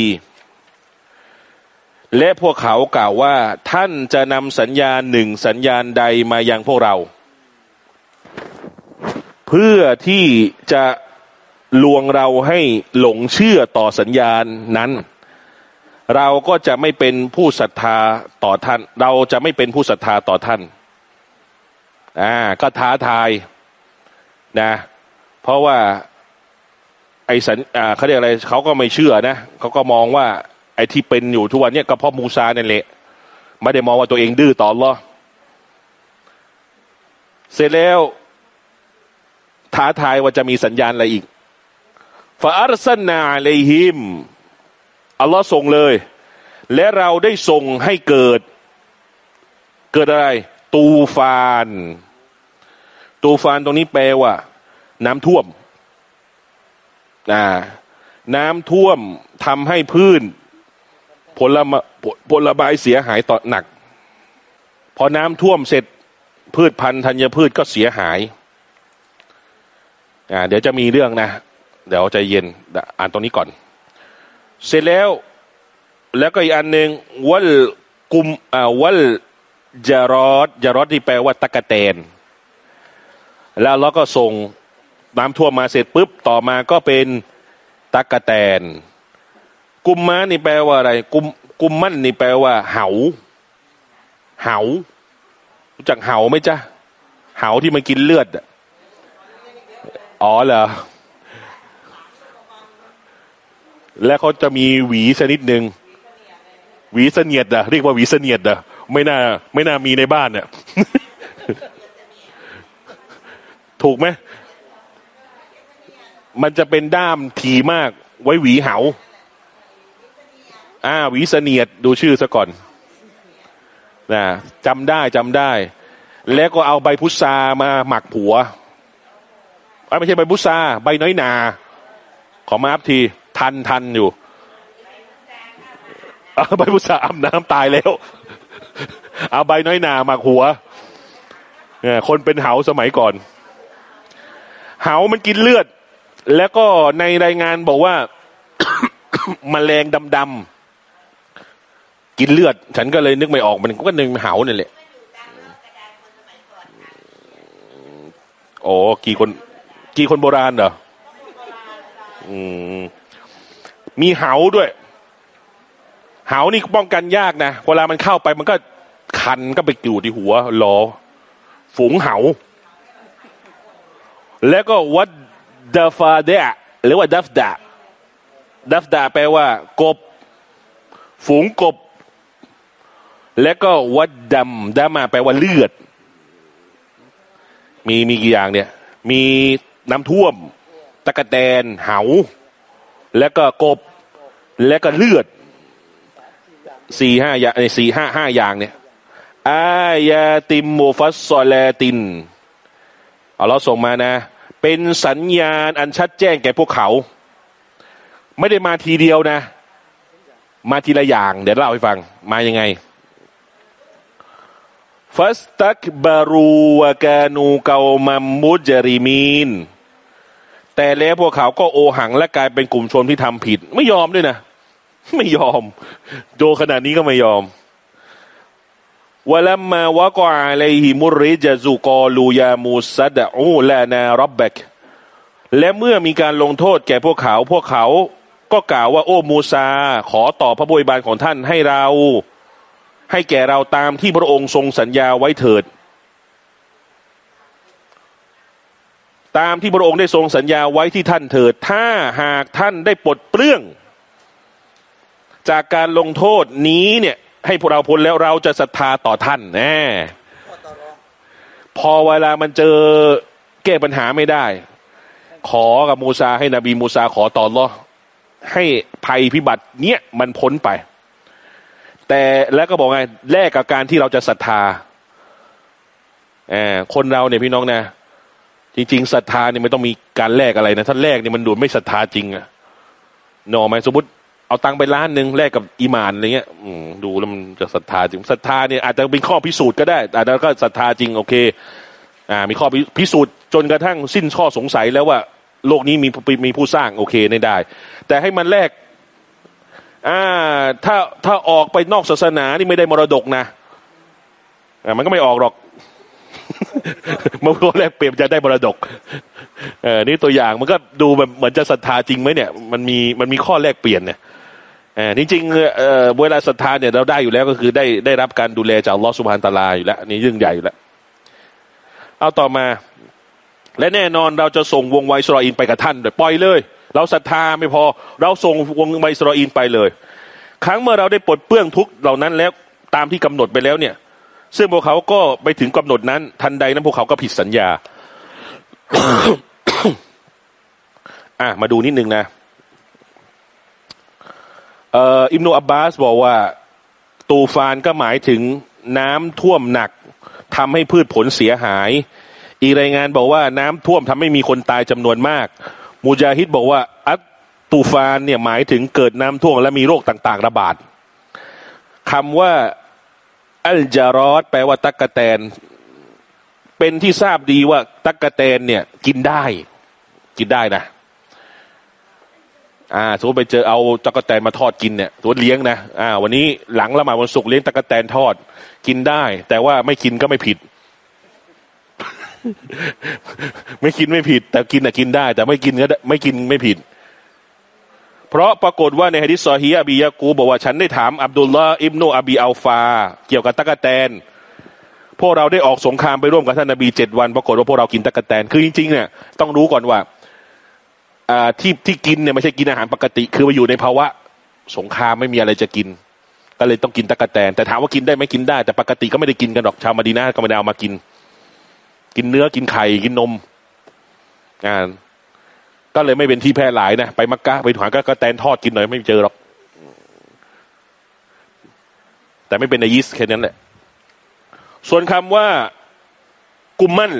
และพวกเขากล่าวว่า ท่านจะนำสัญญาณหนึ่งสัญญาณใดมายังพวกเรา เพื่อที่จะลวงเราให้หลงเชื่อต่อสัญญาณนั้น เราก็จะไม่เป็นผู้ศรัทธาต่อท่าน เราจะไม่เป็นผู้ศรัทธาต่อท่านอ่าก็ท้าทายนะ เพราะว่าไอ้สัญอ่าเขาเรียกอะไรเขาก็ไม่เชื่อนะเขาก็มองว่า ไอ้ที่เป็นอยู่ทุกวันเนี้ยก็เพราะมูซานั่นแหละไม่ได้มองว่าตัวเองดื้อต่อหรอเสร็จแล้วท้าทายว่าจะมีสัญญาณอะไรอีกฟาอัลซันนาอะลัยฮิม อัลลอฮ์ส่งเลย และเราได้ส่งให้เกิด เกิดอะไร ตูฟาน ตูฟานตรงนี้แปลว่า น้ำท่วมนะน้ำท่วมทำให้พืชผลไม้ผลไม้เสียหายต่อหนัก พอน้ำท่วมเสร็จพืชพันธุ์ธัญพืชก็เสียหายอ่าเดี๋ยวจะมีเรื่องนะ เดี๋ยวใจเย็นอ่านตรงนี้ก่อน เสร็จแล้ว แล้วก็อีกอันหนึ่งวัลกุมอ่าวัลจารอดจารอดที่แปลว่าตะกะแตน แล้วเราก็ส่งน้ำท่วมมาเสร็จปุ๊บต่อมาก็เป็นตะกะแตน กุมม้านี่แปลว่าอะไร กุมกุมมั่นนี่แปลว่า เหา เหารู้จักเหาไหมจ๊ะเหาที่มันกินเลือดอ๋อเหรอ และเขาจะมีหวีชนิดหนึ่งหวีเสนียดอะเรียกว่าหวีเสนียดอะไม่น่า ไม่น่ามีในบ้านเนี่ยถูกไหมมันจะเป็นด้ามทีมาก ไว้หวีเหาอ่าหวีเสนียดดูชื่อซะก่อนนะจำได้จำได้ แล้วก็เอาใบพุทรามาหมักผัวไม่ใช่ใบพุทราใบน้อยนา ขอมาอัพที ทันทันอยู่เอาใบพุทราอาบน้ำตายแล้ว เอาใบน้อยนามักหัวเนี่ยคนเป็นเหาสมัยก่อน เหามันกินเลือด แล้วก็ในรายงานบอกว่ามแมลงดำๆกินเลือด ฉันก็เลยนึกไม่ออกมันก็นึกเหาเนี่ยแหละโอ้กี่คน กี่คนโบราณเหรออืม มีเหาด้วยเหานี่ป้องกันยากนะเวลามันเข้าไปมันก็คันก็ไปอยู่ที่หัวหลอฝูงเหา แล้วก็วัดดาฟาเดะหรือว่าดัฟดาดัฟดาแปลว่า กบ ฝูงกบ แล้วก็วัดดำดามาแปลว่าเลือด มีมีกี่อย่างเนี่ย มีน้ำท่วม ตะกะแตนเหา แล้วก็กบ แล้วก็เลือดสี่ห้าอย่างสี่ห้าห้าอย่างเนี่ยอายาติมโมฟัสซอลตินเอาเราส่งมานะ เป็นสัญญาณอันชัดแจ้งแก่พวกเขา ไม่ได้มาทีเดียวนะ มาทีละอย่าง เดี๋ยวเล่าให้ฟัง มายังไงฟัสตักบารูวากานูเกามัมมุจริมีน แต่แล้วพวกเขาก็โอหังและกลายเป็นกลุ่มชนที่ทำผิด ไม่ยอมด้วยนะ ไม่ยอมโดขนาดนี้ก็ไม่ยอมวะลัมมาวะกออะลัยฮิมุริจซุกอลูยามูซัดอูลานารับเบกและเมื่อมีการลงโทษแก่พวกเขา พวกเขาก็กล่าวว่า โอ้มูซา ขอต่อพระบริบาลของท่านให้เรา ให้แก่เราตามที่พระองค์ทรงสัญญาไว้เถิด ตามที่พระองค์ได้ทรงสัญญาไว้ที่ท่านเถิด ถ้าหากท่านได้ปลดเปลื้อง จากการลงโทษนี้เนี่ย ให้พวกเราพ้นแล้วเราจะศรัทธาต่อท่านแน่พอเวลามันเจอแก้ปัญหาไม่ได้ ขอกับมูซาให้นบีมูซาขอต่อรอให้ภัยพิบัติเนี้ยมันพ้นไป แต่แล้วก็บอกไงแลกกับการที่เราจะศรัทธาแอคนเราเนี่ยพี่น้องนะจริง ๆศรัทธาเนี่ยไม่ต้องมีการแลกอะไรนะถ้าแลกเนี่ยมันดูไม่ศรัทธาจริงอะนอไหมสมมติ เอาตังไปล้านหนึ่งแลกกับอีมานอะไรเงี้ยดูแล้วมันจะศรัทธาจริงศรัทธาเนี่ยอาจจะเป็นข้อพิสูจน์ก็ได้แต่แล้วก็ศรัทธาจริงโอเค อ่า มีข้อพิสูจน์จนกระทั่งสิ้นข้อสงสัยแล้วว่า โลกนี้มีมีผู้สร้างโอเคได้ได้ แต่ให้มันแลกอ่า ถ้าถ้าออกไปนอกศาสนานี่ไม่ได้มรดกนะอ่ามันก็ไม่ออกหรอกมันก็แลกเปลี่ยนจะได้มรดก เออนี่ตัวอย่างมันก็ดูแบบเหมือนจะศรัทธาจริงไหมเนี่ย มันมีมันมีข้อแลกเปลี่ยนเนี่ย อจริงๆเออเวลาศรัทธาเนี่ยเราได้อยู่แล้วก็คือได้ได้รับการดูแลจากลอสุบฮานตาลาอยู่แล้วนี่ยิ่งใหญ่อยู่แล้ว เอาต่อมา และแน่นอนเราจะส่งวงไวสราอินไปกับท่านเลยปล่อยเลย เราศรัทธาไม่พอ เราส่งวงไวสราอินไปเลย ครั้งเมื่อเราได้ปลดเปลื้องทุกเหล่านั้นแล้วตามที่กำหนดไปแล้วเนี่ย ซึ่งพวกเขาก็ไปถึงกำหนดนั้น ทันใดนั้นพวกเขาก็ผิดสัญญา อะมาดูนิดนึงนะ อิมโนอับบาสบอกว่า ตูฟานก็หมายถึงน้ำท่วมหนักทำให้พืชผลเสียหาย อีรายงานบอกว่าน้ำท่วมทำให้มีคนตายจำนวนมาก มูจาฮิดบอกว่า อัตตูฟานเนี่ยหมายถึงเกิดน้ำท่วมและมีโรคต่างๆ ระบาดคำว่า อัลจารอดแปลว่าตักกะแตน เป็นที่ทราบดีว่าตักกะแตนเนี่ย กินได้ กินได้นะ อ่าสมมติไปเจอเอาตักะแตนมาทอดกินเนี่ยสมมติเลี้ยงนะอ่าวันนี้หลังละหมาดวันศุกร์เลี้ยงตักะแตนทอดกินได้ แต่ว่าไม่กินก็ไม่ผิด ไม่กินไม่ผิด แต่กินอะกินได้ แต่ไม่กินก็ไม่กินไม่ผิด เพราะปรากฏว่าในฮะดิษซอฮีอบียากูบอกว่าฉันได้ถามอับดุลลาอิบนุอบีอัลฟา เกี่ยวกับตักะแตนพวกเราได้ออกสงครามไปร่วมกับท่านนบีเจ็ดวัน ปรากฏว่าพวกเรากินตักะแตนคือจริงๆเนี่ยต้องรู้ก่อนว่า ที่ที่กินเนี่ยไม่ใช่กินอาหารปกติ คือมาอยู่ในภาวะสงครามไม่มีอะไรจะกิน ก็เลยต้องกินตักะแตน แต่ถามว่ากินได้ไหมกินได้ แต่ปกติก็ไม่ได้กินกันหรอกชาวมาดีนาก็ไม่ได้เอามากิน กินเนื้อกินไข่กินนมอ่าก็เลยไม่เป็นที่แพร่หลายนะไปมักกะไปถวางก็กระแตนทอดกินหน่อยไม่เจอหรอก แต่ไม่เป็นในยิสแค่นั้นแหละ ส่วนคำว่ากุมมั่น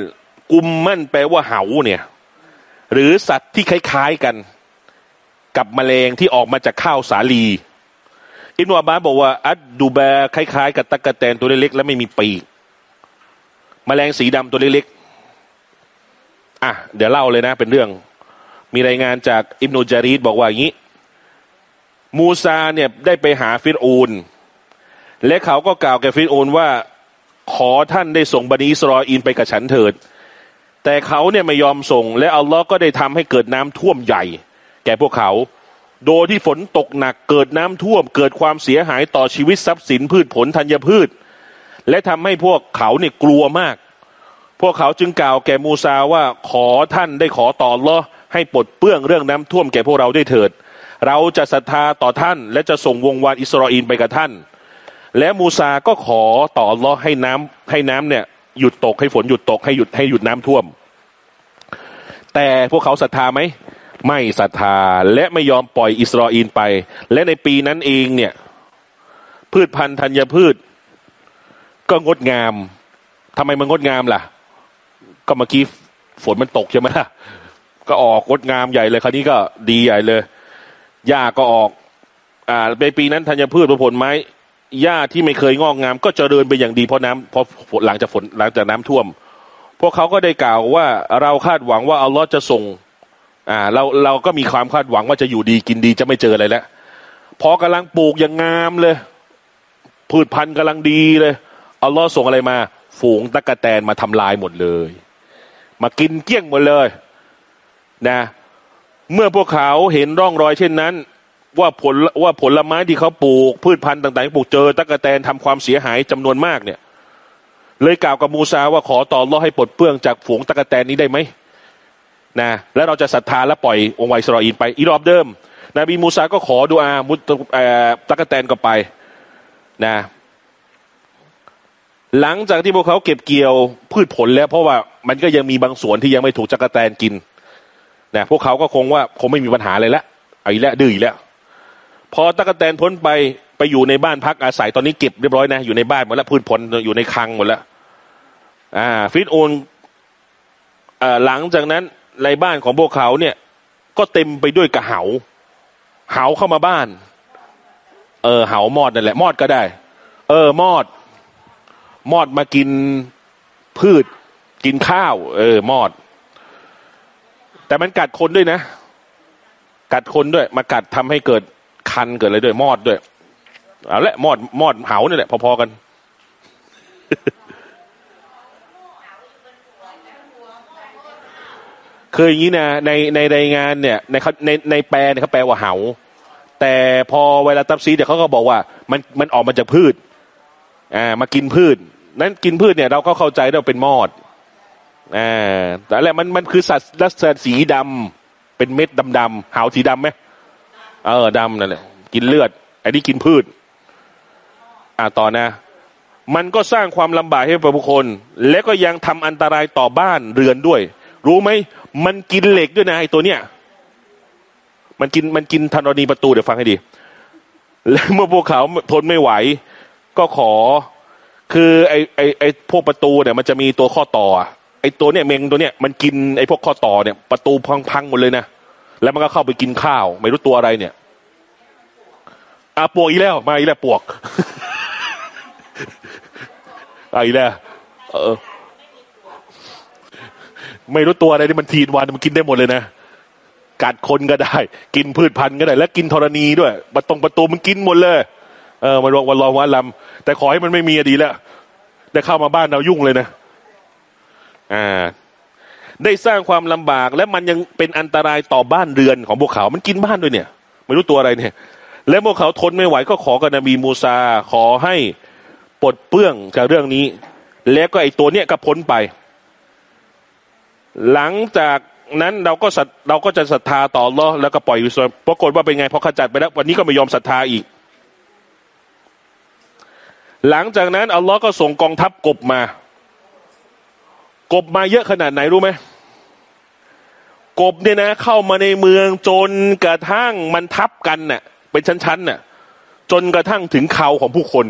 กุมมั่นแปลว่าเหาเนี่ย หรือสัตว์ที่คล้ายๆกันกับแมลงที่ออกมาจากข้าวสาลี อิบนุอับบาสบอกว่า อัดดูแบคล้ายๆ กับตักกะแตนตัวเล็กๆและไม่มีปีกแมลงสีดำตัวเล็กๆอะเดี๋ยวเล่าเลยนะเป็นเรื่อง มีรายงานจากอิบนุจารีดบอกว่าอย่างนี้ มูซาเนี่ยได้ไปหาฟิรอูนและเขาก็กล่าวแก่ฟิรอูนว่า ขอท่านได้ส่งบันิอิสรออีนไปกับฉันเถิด แต่เขาเนี่ยไม่ยอมส่ง และอัลลอฮ์ก็ได้ทำให้เกิดน้ำท่วมใหญ่ แก่พวกเขา โดยที่ฝนตกหนักเกิดน้ำท่วม เกิดความเสียหายต่อชีวิตทรัพย์สินพืชผลธัญพืช และทำให้พวกเขาเนี่ยกลัวมาก พวกเขาจึงกล่าวแก่มูซาว่าขอท่านได้ขอต่อลอให้ปลดเปลื้องเรื่องน้ำท่วมแก่พวกเราได้เถิด เราจะศรัทธาต่อท่าน และจะส่งวงวานอิสราเอลไปกับท่าน และมูซาก็ขอต่อลอให้น้ำให้น้ำเนี่ย หยุดตกให้ฝนหยุดตกให้หยุดให้หยุดน้ำท่วม แต่พวกเขาศรัทธาไหมไม่ศรัทธาและไม่ยอมปล่อยอิสราเอลไป และในปีนั้นเองเนี่ย พืชพันธุ์ธัญพืช ก็งดงามทำไมมันงดงามล่ะ ก็เมื่อกี้ฝนมันตกใช่ไหมล่ะก็ออกงดงามใหญ่เลยคราวนี้ก็ดีใหญ่เลยหญ้าก็ออก อ่าในปีนั้นธัญพืชผลไม้ หญ้าที่ไม่เคยงอกงาม ก็เจริญไปอย่างดีเพราะน้ำเพราะหลังจากฝนหลังจากน้ำท่วม พวกเขาก็ได้กล่าวว่าเราคาดหวังว่าอัลลอฮ์จะส่ง อ่า เราเราก็มีความคาดหวังว่าจะอยู่ดีกินดีจะไม่เจออะไรแล้วพอกำลังปลูกอย่างงามเลย พืชพันธุ์กำลังดีเลยอัลลอฮ์ส่งอะไรมา ฝูงตะกะแตนมาทำลายหมดเลย มากินเกลี้ยงหมดเลย นะ เมื่อพวกเขาเห็นร่องรอยเช่นนั้น ว่าผลว่าผลไม้ที่เขาปลูก พืชพันธุ์ต่างๆที่ปลูกเจอตะกะแตนทำความเสียหายจำนวนมากเนี่ย เลยกล่าวกับมูซาว่าขอต่อรอให้ปลดเปลื้องจากฝูงตะกะแตนนี้ได้ไหมนะแล้วเราจะศรัทธาและปล่อยองค์ไวสรออีนไปอีรอบเดิมนบีมูซาก็ขอดุอามุตตักกะแตนก็ไปนะหลังจากที่พวกเขาเก็บเกี่ยวพืชผลแล้วเพราะว่ามันก็ยังมีบางส่วนที่ยังไม่ถูกจักรแตนกินนะพวกเขาก็คงว่าคงไม่มีปัญหาเลยละเอาอีกแล้วดื้ออีกแล้ว พอตะกแตนพ้นไปไปอยู่ในบ้านพักอาศัยตอนนี้เก็บเรียบร้อยนะอยู่ในบ้านหมดแล้วพืชผลอยู่ในคลังหมดแล้วอ่าฟิตโอนหลังจากนั้นในบ้านของพวกเขาเนี่ย ก็เต็มไปด้วยกระเหา เหาเข้ามาบ้าน เออเหามอดนั่นแหละ มอดก็ได้ เออมอด มอดมากินพืช กินข้าว เออ มอด แต่มันกัดคนด้วยนะ กัดคนด้วย มากัดทำให้เกิด คันเกิดอะไรด้วยมอดด้วยเอาละมอดมอดเหานี่แหละพอๆกันคืออย่างนี้นะในในรายงานเนี่ยในในในแปลเนี่ยเขาแปลว่าเหา แต่พอเวลาตับซีเนี่ยเขาก็บอกว่ามันมันออกมาจากพืชอ่ามากินพืช นั้นกินพืชเนี่ยเราก็เข้าใจว่าเป็นมอดอ่าแต่แหละมันมันคือสัตว์ลักษณะสีดำเป็นเม็ดดำๆเหาสีดำไหม เออดำนั่นแหละกินเลือดไอันนี้กินพืช อ่าต่อนะ มันก็สร้างความลำบากให้ประชาชนและก็ยังทำอันตรายต่อบ้านเรือนด้วย รู้ไหมมันกินเหล็กด้วยนะไอ้ตัวเนี้ยมันกินมันกินธรณีประตูเดี๋ยวฟังให้ดี แล้วเมื่อพวกเขาทนไม่ไหว ก็ขอ คือไอ้ไอ้ไอ้พวกประตูเนี่ย มันจะมีตัวข้อต่อ ไอ้ตัวเนี้ยเมงตัวเนี้ยมันกินไอ้พวกข้อต่อเนี่ย ประตูพังๆหมดเลยนะแล้วมันก็เข้าไปกินข้าว ไม่รู้ตัวอะไรเนี่ย อะปวกอีกแล้ว มาอีกแล้วปวกอะอีกแล้วเออ ไม่รู้ตัวอะไรที่มันทีนวันมันกินได้หมดเลยนะกัดคนก็ได้ กินพืชพันธุ์ก็ได้ และกินธรณีด้วยประตงประตูมันกินหมดเลย เออมาลองวันรองวันลำแต่ขอให้มันไม่มีอดีแล้วได้เข้ามาบ้านเรายุ่งเลยนะอ่าได้สร้างความลำบากและมันยังเป็นอันตรายต่อบ้านเรือนของพวกเขา มันกินบ้านด้วยเนี่ย ไม่รู้ตัวอะไรเนี่ย และพวกเขาทนไม่ไหวก็ขอกับนบีมูซา ขอให้ปลดเปลื้องจากเรื่องนี้ แล้วก็ไอตัวเนี้ยก็พ้นไป หลังจากนั้นเราก็เราก็จะศรัทธาต่ออัลอแล้วก็ปล่อยอยู่ส่วนปรากฏว่าเป็นไงพอขจัดไปแล้ว วันนี้ก็ไม่ยอมศรัทธาอีก หลังจากนั้นอัลลอฮ์ก็ส่งกองทัพกบมา กบมาเยอะขนาดไหนรู้ไหมกบเนี่ยนะ เข้ามาในเมืองจนกระทั่งมันทับกันเน่ะ เป็นชั้นๆน่ะ จนกระทั่งถึงเขาของผู้คน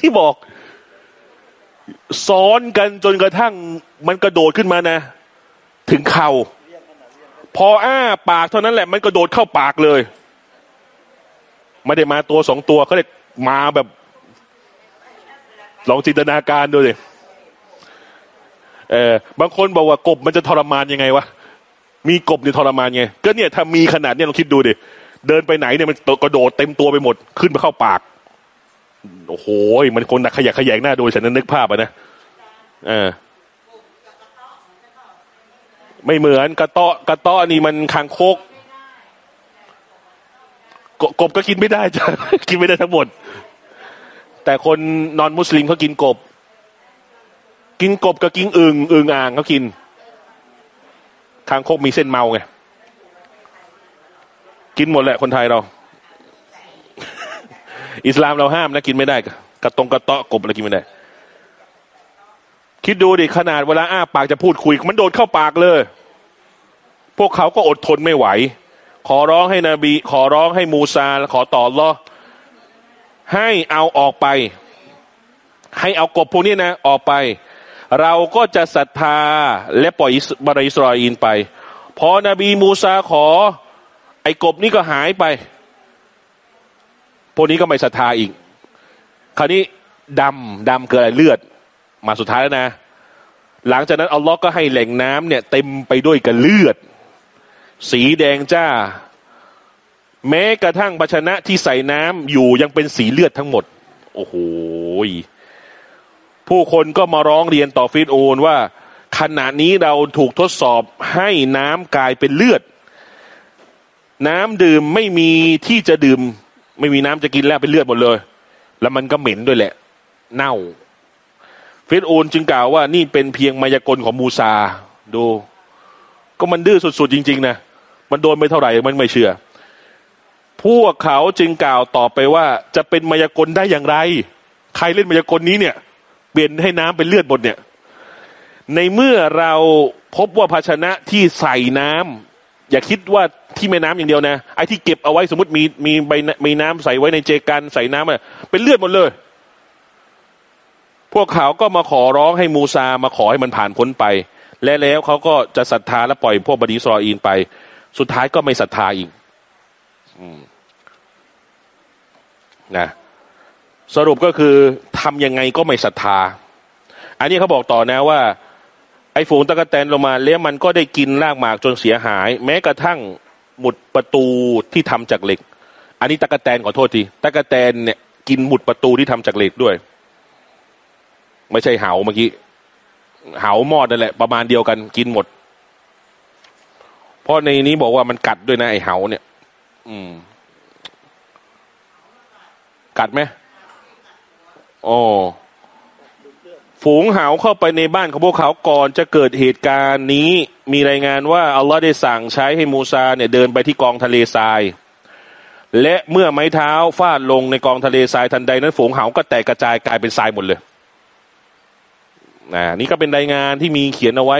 ที่บอกซ้อนกันจนกระทั่งมันกระโดดขึ้นมานะ ถึงเขาพออ้าปากเท่านั้นแหละ มันกระโดดเข้าปากเลยไม่ได้มาตัวสองตัวเขาเลยมาแบบ ลองจินตนาการดูเลยเออบางคนบอกว่ากบมันจะทรมานยังไงวะ มีกบเนี่ยทรมานไงก็เนี่ยถ้ามีขนาดเนี่ยลองคิดดูดิเดินไปไหนเนี่ยมันกระโดดเต็มตัวไปหมดขึ้นไปเข้าปากโอ้โหมันคนหนักขยะขยงหน้าดูฉันนึกภาพอะนะเออไม่เหมือนกระเตาะกระเตาะนี่มันคางคกกกบก็กินไม่ได้จ้ะกินไม่ได้ทั้งหมด แต่คนนอนมุสลิมเขากินกบ กินกบกับกินอึงอึงอ่างเขากิน คางคกมีเส้นเมาไงกินหมดแหละคนไทยเรา อิสลามเราห้ามนะกินไม่ได้กระตรงกระเตาะกบอะไรกินไม่ได้ คิดดูดิขนาดเวลาอ้าปากจะพูดคุย มันโดดเข้าปากเลย พวกเขาก็อดทนไม่ไหว ขอร้องให้นบี ขอร้องให้มูซาขอต่อรอให้เอาออกไป ให้เอากบพวกนี้นะ ออกไป เราก็จะศรัทธาและปล่อยบาริสราเอลไป พอนบีมูซาขอ ไอ้กบนี่ก็หายไป พวกนี้ก็ไม่ศรัทธาอีก คราวนี้ดำดำเกิดอะไรเลือด มาสุดท้ายแล้วนะ หลังจากนั้นอัลลอฮ์ก็ให้แหล่งน้ำเนี่ย เต็มไปด้วยกับเลือด สีแดงจ้า แม้กระทั่งภาชนะที่ใส่น้ำอยู่ยังเป็นสีเลือดทั้งหมด โอ้โห ผู้คนก็มาร้องเรียนต่อฟิตโอนว่า ขณะนี้เราถูกทดสอบให้น้ำกลายเป็นเลือด น้ำดื่มไม่มีที่จะดื่ม ไม่มีน้ำจะกินแล้วเป็นเลือดหมดเลย แล้วมันก็เหม็นด้วยแหละ เน่า ฟิตโอนจึงกล่าวว่านี่เป็นเพียงมายากลของมูซาดู ก็มันดื้อสุดๆจริง ๆ นะ มันโดนไปเท่าไหร่มันไม่เชื่อพวกเขาจึงกล่าวต่อไปว่าจะเป็นมายากลได้อย่างไร ใครเล่นมายากลนี้เนี่ย เปลี่ยนให้น้ำเป็นเลือดหมดเนี่ย ในเมื่อเราพบว่าภาชนะที่ใส่น้ำอย่าคิดว่าที่แม่น้ำอย่างเดียวนะไอ้ที่เก็บเอาไว้สมมติมีมีใบมีน้ำใส่ไว้ในเจกันใส่น้ำอะเป็นเลือดหมดเลย พวกเขาก็มาขอร้องให้มูซามาขอให้มันผ่านพ้นไป และแล้วเขาก็จะศรัทธาและปล่อยพวกบดีสรออีนไป สุดท้ายก็ไม่ศรัทธาอีกอนะ สรุปก็คือทำยังไงก็ไม่ศรัทธา อันนี้เขาบอกต่อนะว่า ไอ้ฝูงตะกะแตนลงมาแล้วมันก็ได้กินรากหมากจนเสียหาย แม้กระทั่งหมุดประตูที่ทำจากเหล็ก อันนี้ตะกะแตนขอโทษทีตะกะแตนเนี่ยกินหมุดประตูที่ทำจากเหล็กด้วย ไม่ใช่เหาเมื่อกี้เหามอดนั่นแหละ ประมาณเดียวกันกินหมด เพราะในนี้บอกว่ามันกัดด้วยนะไอ้เหาเนี่ย อืม กัดไหม โอ้ฝูงเหาเข้าไปในบ้านของพวกเขาก่อนจะเกิดเหตุการณ์นี้ มีรายงานว่าอัลลอฮ์ได้สั่งใช้ให้มูซาเนี่ยเดินไปที่กองทะเลทราย และเมื่อไม้เท้าฟาดลงในกองทะเลทรายทันใดนั้นฝูงเหาก็แตกกระจายกลายเป็นทรายหมดเลยนะนี่ก็เป็นรายงานที่มีเขียนเอาไว้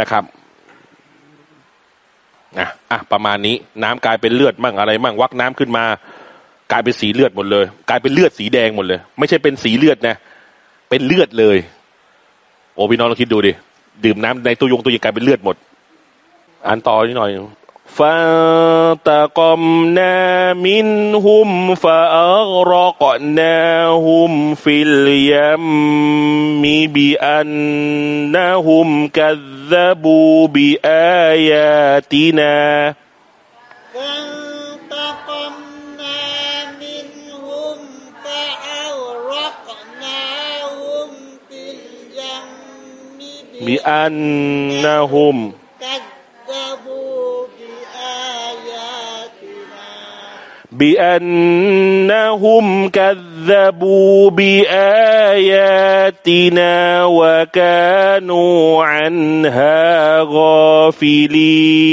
นะครับนะอะประมาณนี้น้ำกลายเป็นเลือดมั่งอะไรมั่งวักน้ำขึ้นมา กลายเป็นสีเลือดหมดเลย กลายเป็นเลือดสีแดงหมดเลย ไม่ใช่เป็นสีเลือดนะ เป็นเลือดเลย โอ้พี่น้องเราคิดดูดิดื่มน้ำในตัวยงตัวเย็นกลายเป็นเลือดหมดอ่านต่อนิดหน่อยฟาตะกอมนา
มินหุม
ฟา
อั
รกนาหุมฟิลยัมมีบีอันนาหุมกัซบูบีอายาตินา
بأنهم كذبوا بآياتنا بأنهم كذبوا بآياتنا وكانوا عنها غافلين.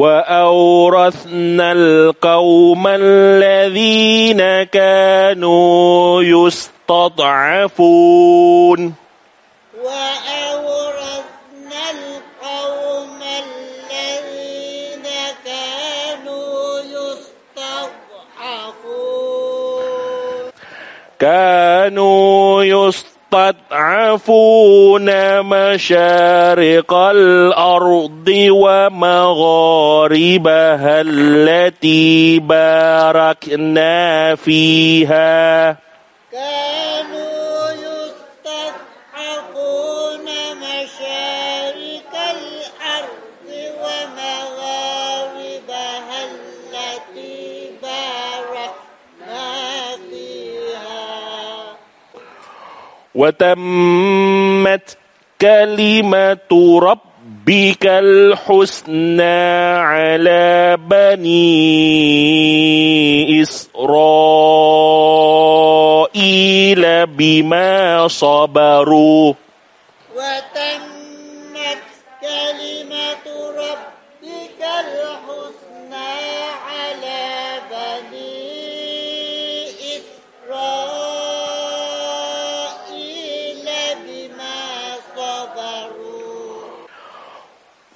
وأورثنا القوم الذين كانوا يستضعفون.
وأورثنا القوم الذين كانوا يستضعفون.
كانوا يستضعفون مشارق الأرض ومغاربها التي باركنا فيها. وتمت كلمة ربك الحسنى على بني إسرائيل بما صبروا.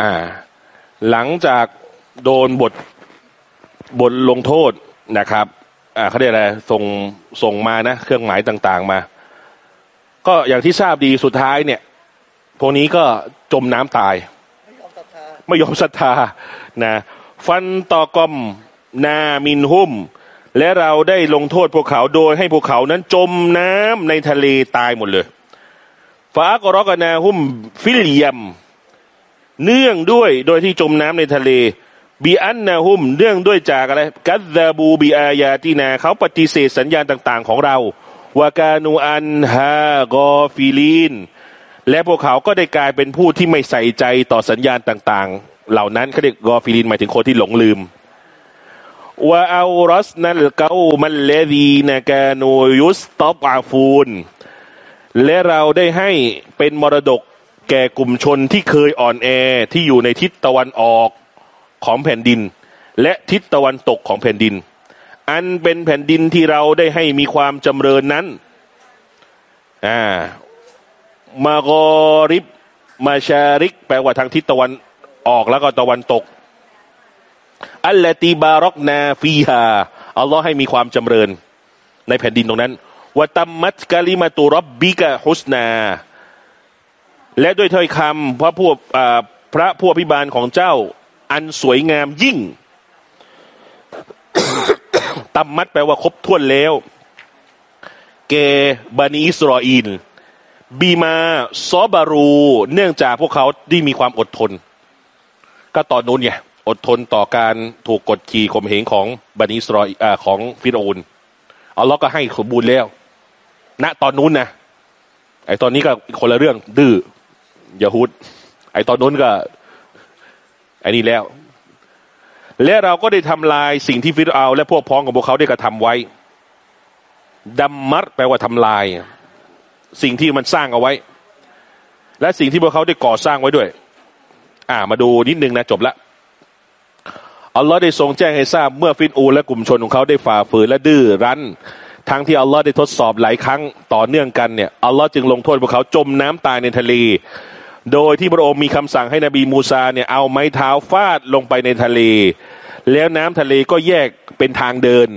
อ่า หลังจากโดนบทบทลงโทษนะครับ อ่าเขาเรียกอะไรส่งส่งมานะ เครื่องหมายต่างๆมา ก็อย่างที่ทราบดีสุดท้ายเนี่ย พวกนี้ก็จมน้ำตาย
ไม่ยอมศรัทธา
นะ ฟันตอกอมนามินหุมและเราได้ลงโทษพวกเขาโดยให้พวกเขานั้นจมน้ำในทะเลตายหมดเลยفأغرقناهم في اليم เนื่องด้วยโดยที่จมน้ำในทะเลبأنهم เนื่องด้วยจากอะไร كذبوا بآياتنا เขาปฏิเสธสัญญาณต่างๆ ของเราوكانوا عنها غافلين และพวกเขาก็ได้กลายเป็นผู้ที่ไม่ใส่ใจต่อสัญญาณต่างๆ เหล่านั้นเขาเรียกغافلين หมายถึงคนที่หลงลืมوأورثنا القوم الذين كانواยุสตอปอาฟูนและเราได้ให้เป็นมรดก แก่กลุ่มชนที่เคยอ่อนแอที่อยู่ในทิศตะวันออกของแผ่นดิน และทิศตะวันตกของแผ่นดิน อันเป็นแผ่นดินที่เราได้ให้มีความจำเริญนั้นอ่ามากริบมาชาริก แปลว่าทางทิศตะวันออกแล้วก็ตะวันตก อัลลตีบารอกนาฟีฮาอัลลอฮ์ให้มีความจำเริญ ในแผ่นดินตรงนั้นวะตัมมัตกาลิมาตุรับบิกะฮุสนา และด้วยถ้อยคำพระผู้อ่าพระผู้อภิบาลของเจ้า อันสวยงามยิ่งตัมมัดแปลว่าครบถ้วนแล้ว เกบานีอิสรออีลบีมาซอบารู เนื่องจากพวกเขาที่มีความอดทน ก็ตอนนู้นไงอดทนต่อการถูกกดขี่ข่มเหงของบันิสรอยอของฟิโรนอัลลอฮ์ก็ให้สมบูรณ์แล้ว ณตอนนู้นนะไอตอนนี้ก็คนละเรื่องดื้อ ยาฮูดไอตอนนู้นก็ไอนี่แล้ว และเราก็ได้ทำลายสิ่งที่ฟิรเอา และพวกพ้องของพวกเขาได้กระทำไว้ดัมมัดแปลว่าทำลาย สิ่งที่มันสร้างเอาไว้ และสิ่งที่พวกเขาได้ก่อสร้างไว้ด้วย อ่า มาดูนิดนึงนะจบละอัลลอฮ์ได้ทรงแจ้งให้ทราบเมื่อฟินอูและกลุ่มชนของเขาได้ฝ่าฝืนและดื้อรั้น ทั้งที่อัลลอฮ์ได้ทดสอบหลายครั้งต่อเนื่องกันเนี่ยอัลลอฮ์จึงลงโทษพวกเขาจมน้ำตายในทะเล โดยที่พระองค์มีคำสั่งให้นบีมูซาเนี่ยเอาไม้เท้าฟาดลงไปในทะเล แล้วน้ำทะเลก็แยกเป็นทางเดิน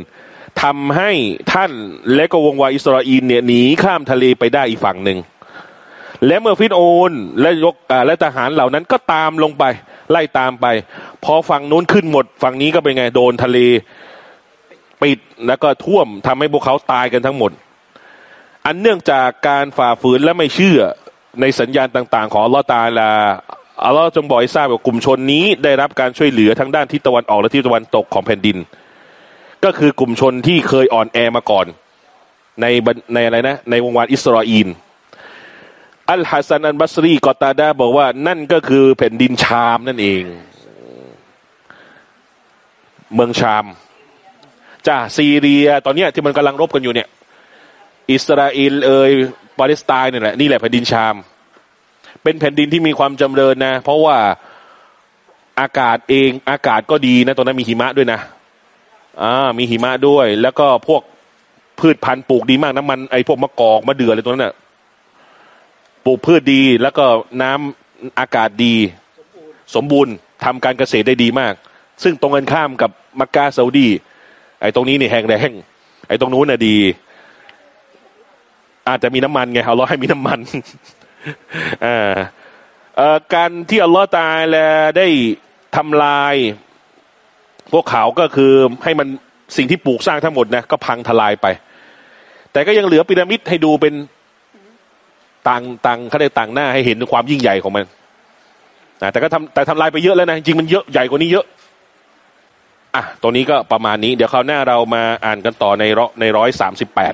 ทำให้ท่านและก็วงวายอิสราเอลเนี่ยหนีข้ามทะเลไปได้อีกฝั่งหนึ่งและเมื่อฟิโอนและยกและทหารเหล่านั้นก็ตามลงไป ไล่ตามไป พอฝั่งนู้นขึ้นหมด ฝั่งนี้ก็เป็นไงโดนทะเลปิดแล้วก็ท่วมทำให้พวกเขาตายกันทั้งหมด อันเนื่องจากการฝ่าฝืนและไม่เชื่อ ในสัญญาณต่าง ๆ ของอัลลอฮ์ตาลาอัลลอฮ์จงบอกให้ทราบว่ากลุ่มชนนี้ได้รับการช่วยเหลือทั้งด้านทิศตะวันออกและทิศตะวันตกของแผ่นดิน ก็คือกลุ่มชนที่เคยอ่อนแอมาก่อน ในในอะไรนะ ในวงศ์วานอิสราเอลอัลฮะซันอัลบัศรีกอตาดะฮ์บอกว่านั่นก็คือแผ่นดินชามนั่นเอง เมืองชามจ้าซีเรีย ตอนเนี้ยที่มันกำลังรบกันอยู่เนี่ย อิสราเอลเอย ปาเลสไตน์เนี่ยแหละนี่แหละแผ่นดินชาม เป็นแผ่นดินที่มีความจำเริญนะ เพราะว่าอากาศเองอากาศก็ดีนะตอนนั้นมีหิมะด้วยนะอ่ามีหิมะด้วย แล้วก็พวกพืชพันธุ์ปลูกดีมากน้ำมันไอ้พวกมะกอกมะเดื่ออะไรตัวนั้นน่ะปลูกพืชดีแล้วก็น้ำอากาศดี สมบูรณ์ทำการเกษตรได้ดีมาก ซึ่งตรงกันข้ามกับมักกะซาอุดี ไอ้ตรงนี้นี่แห้งแรงไอ้ตรงนู้นน่ะดี อาจจะมีน้ำมันไงเอาล้อให้มีน้ำมันอ่าการที่อัลลอฮ์ตายแลได้ทำลาย พวกเขาก็คือให้มันสิ่งที่ปลูกสร้างทั้งหมดนะก็พังทลายไป แต่ก็ยังเหลือพีระมิดให้ดูเป็นต่างต่างเขาได้ต่างหน้าให้เห็นความยิ่งใหญ่ของมันนะแต่ก็ทำแต่ทำลายไปเยอะแล้วนะจริงมันเยอะใหญ่กว่านี้เยอะอะตรงนี้ก็ประมาณนี้ เดี๋ยวคราวหน้าเรามาอ่านกันต่อในร้อยในร้อยสามสิบแปด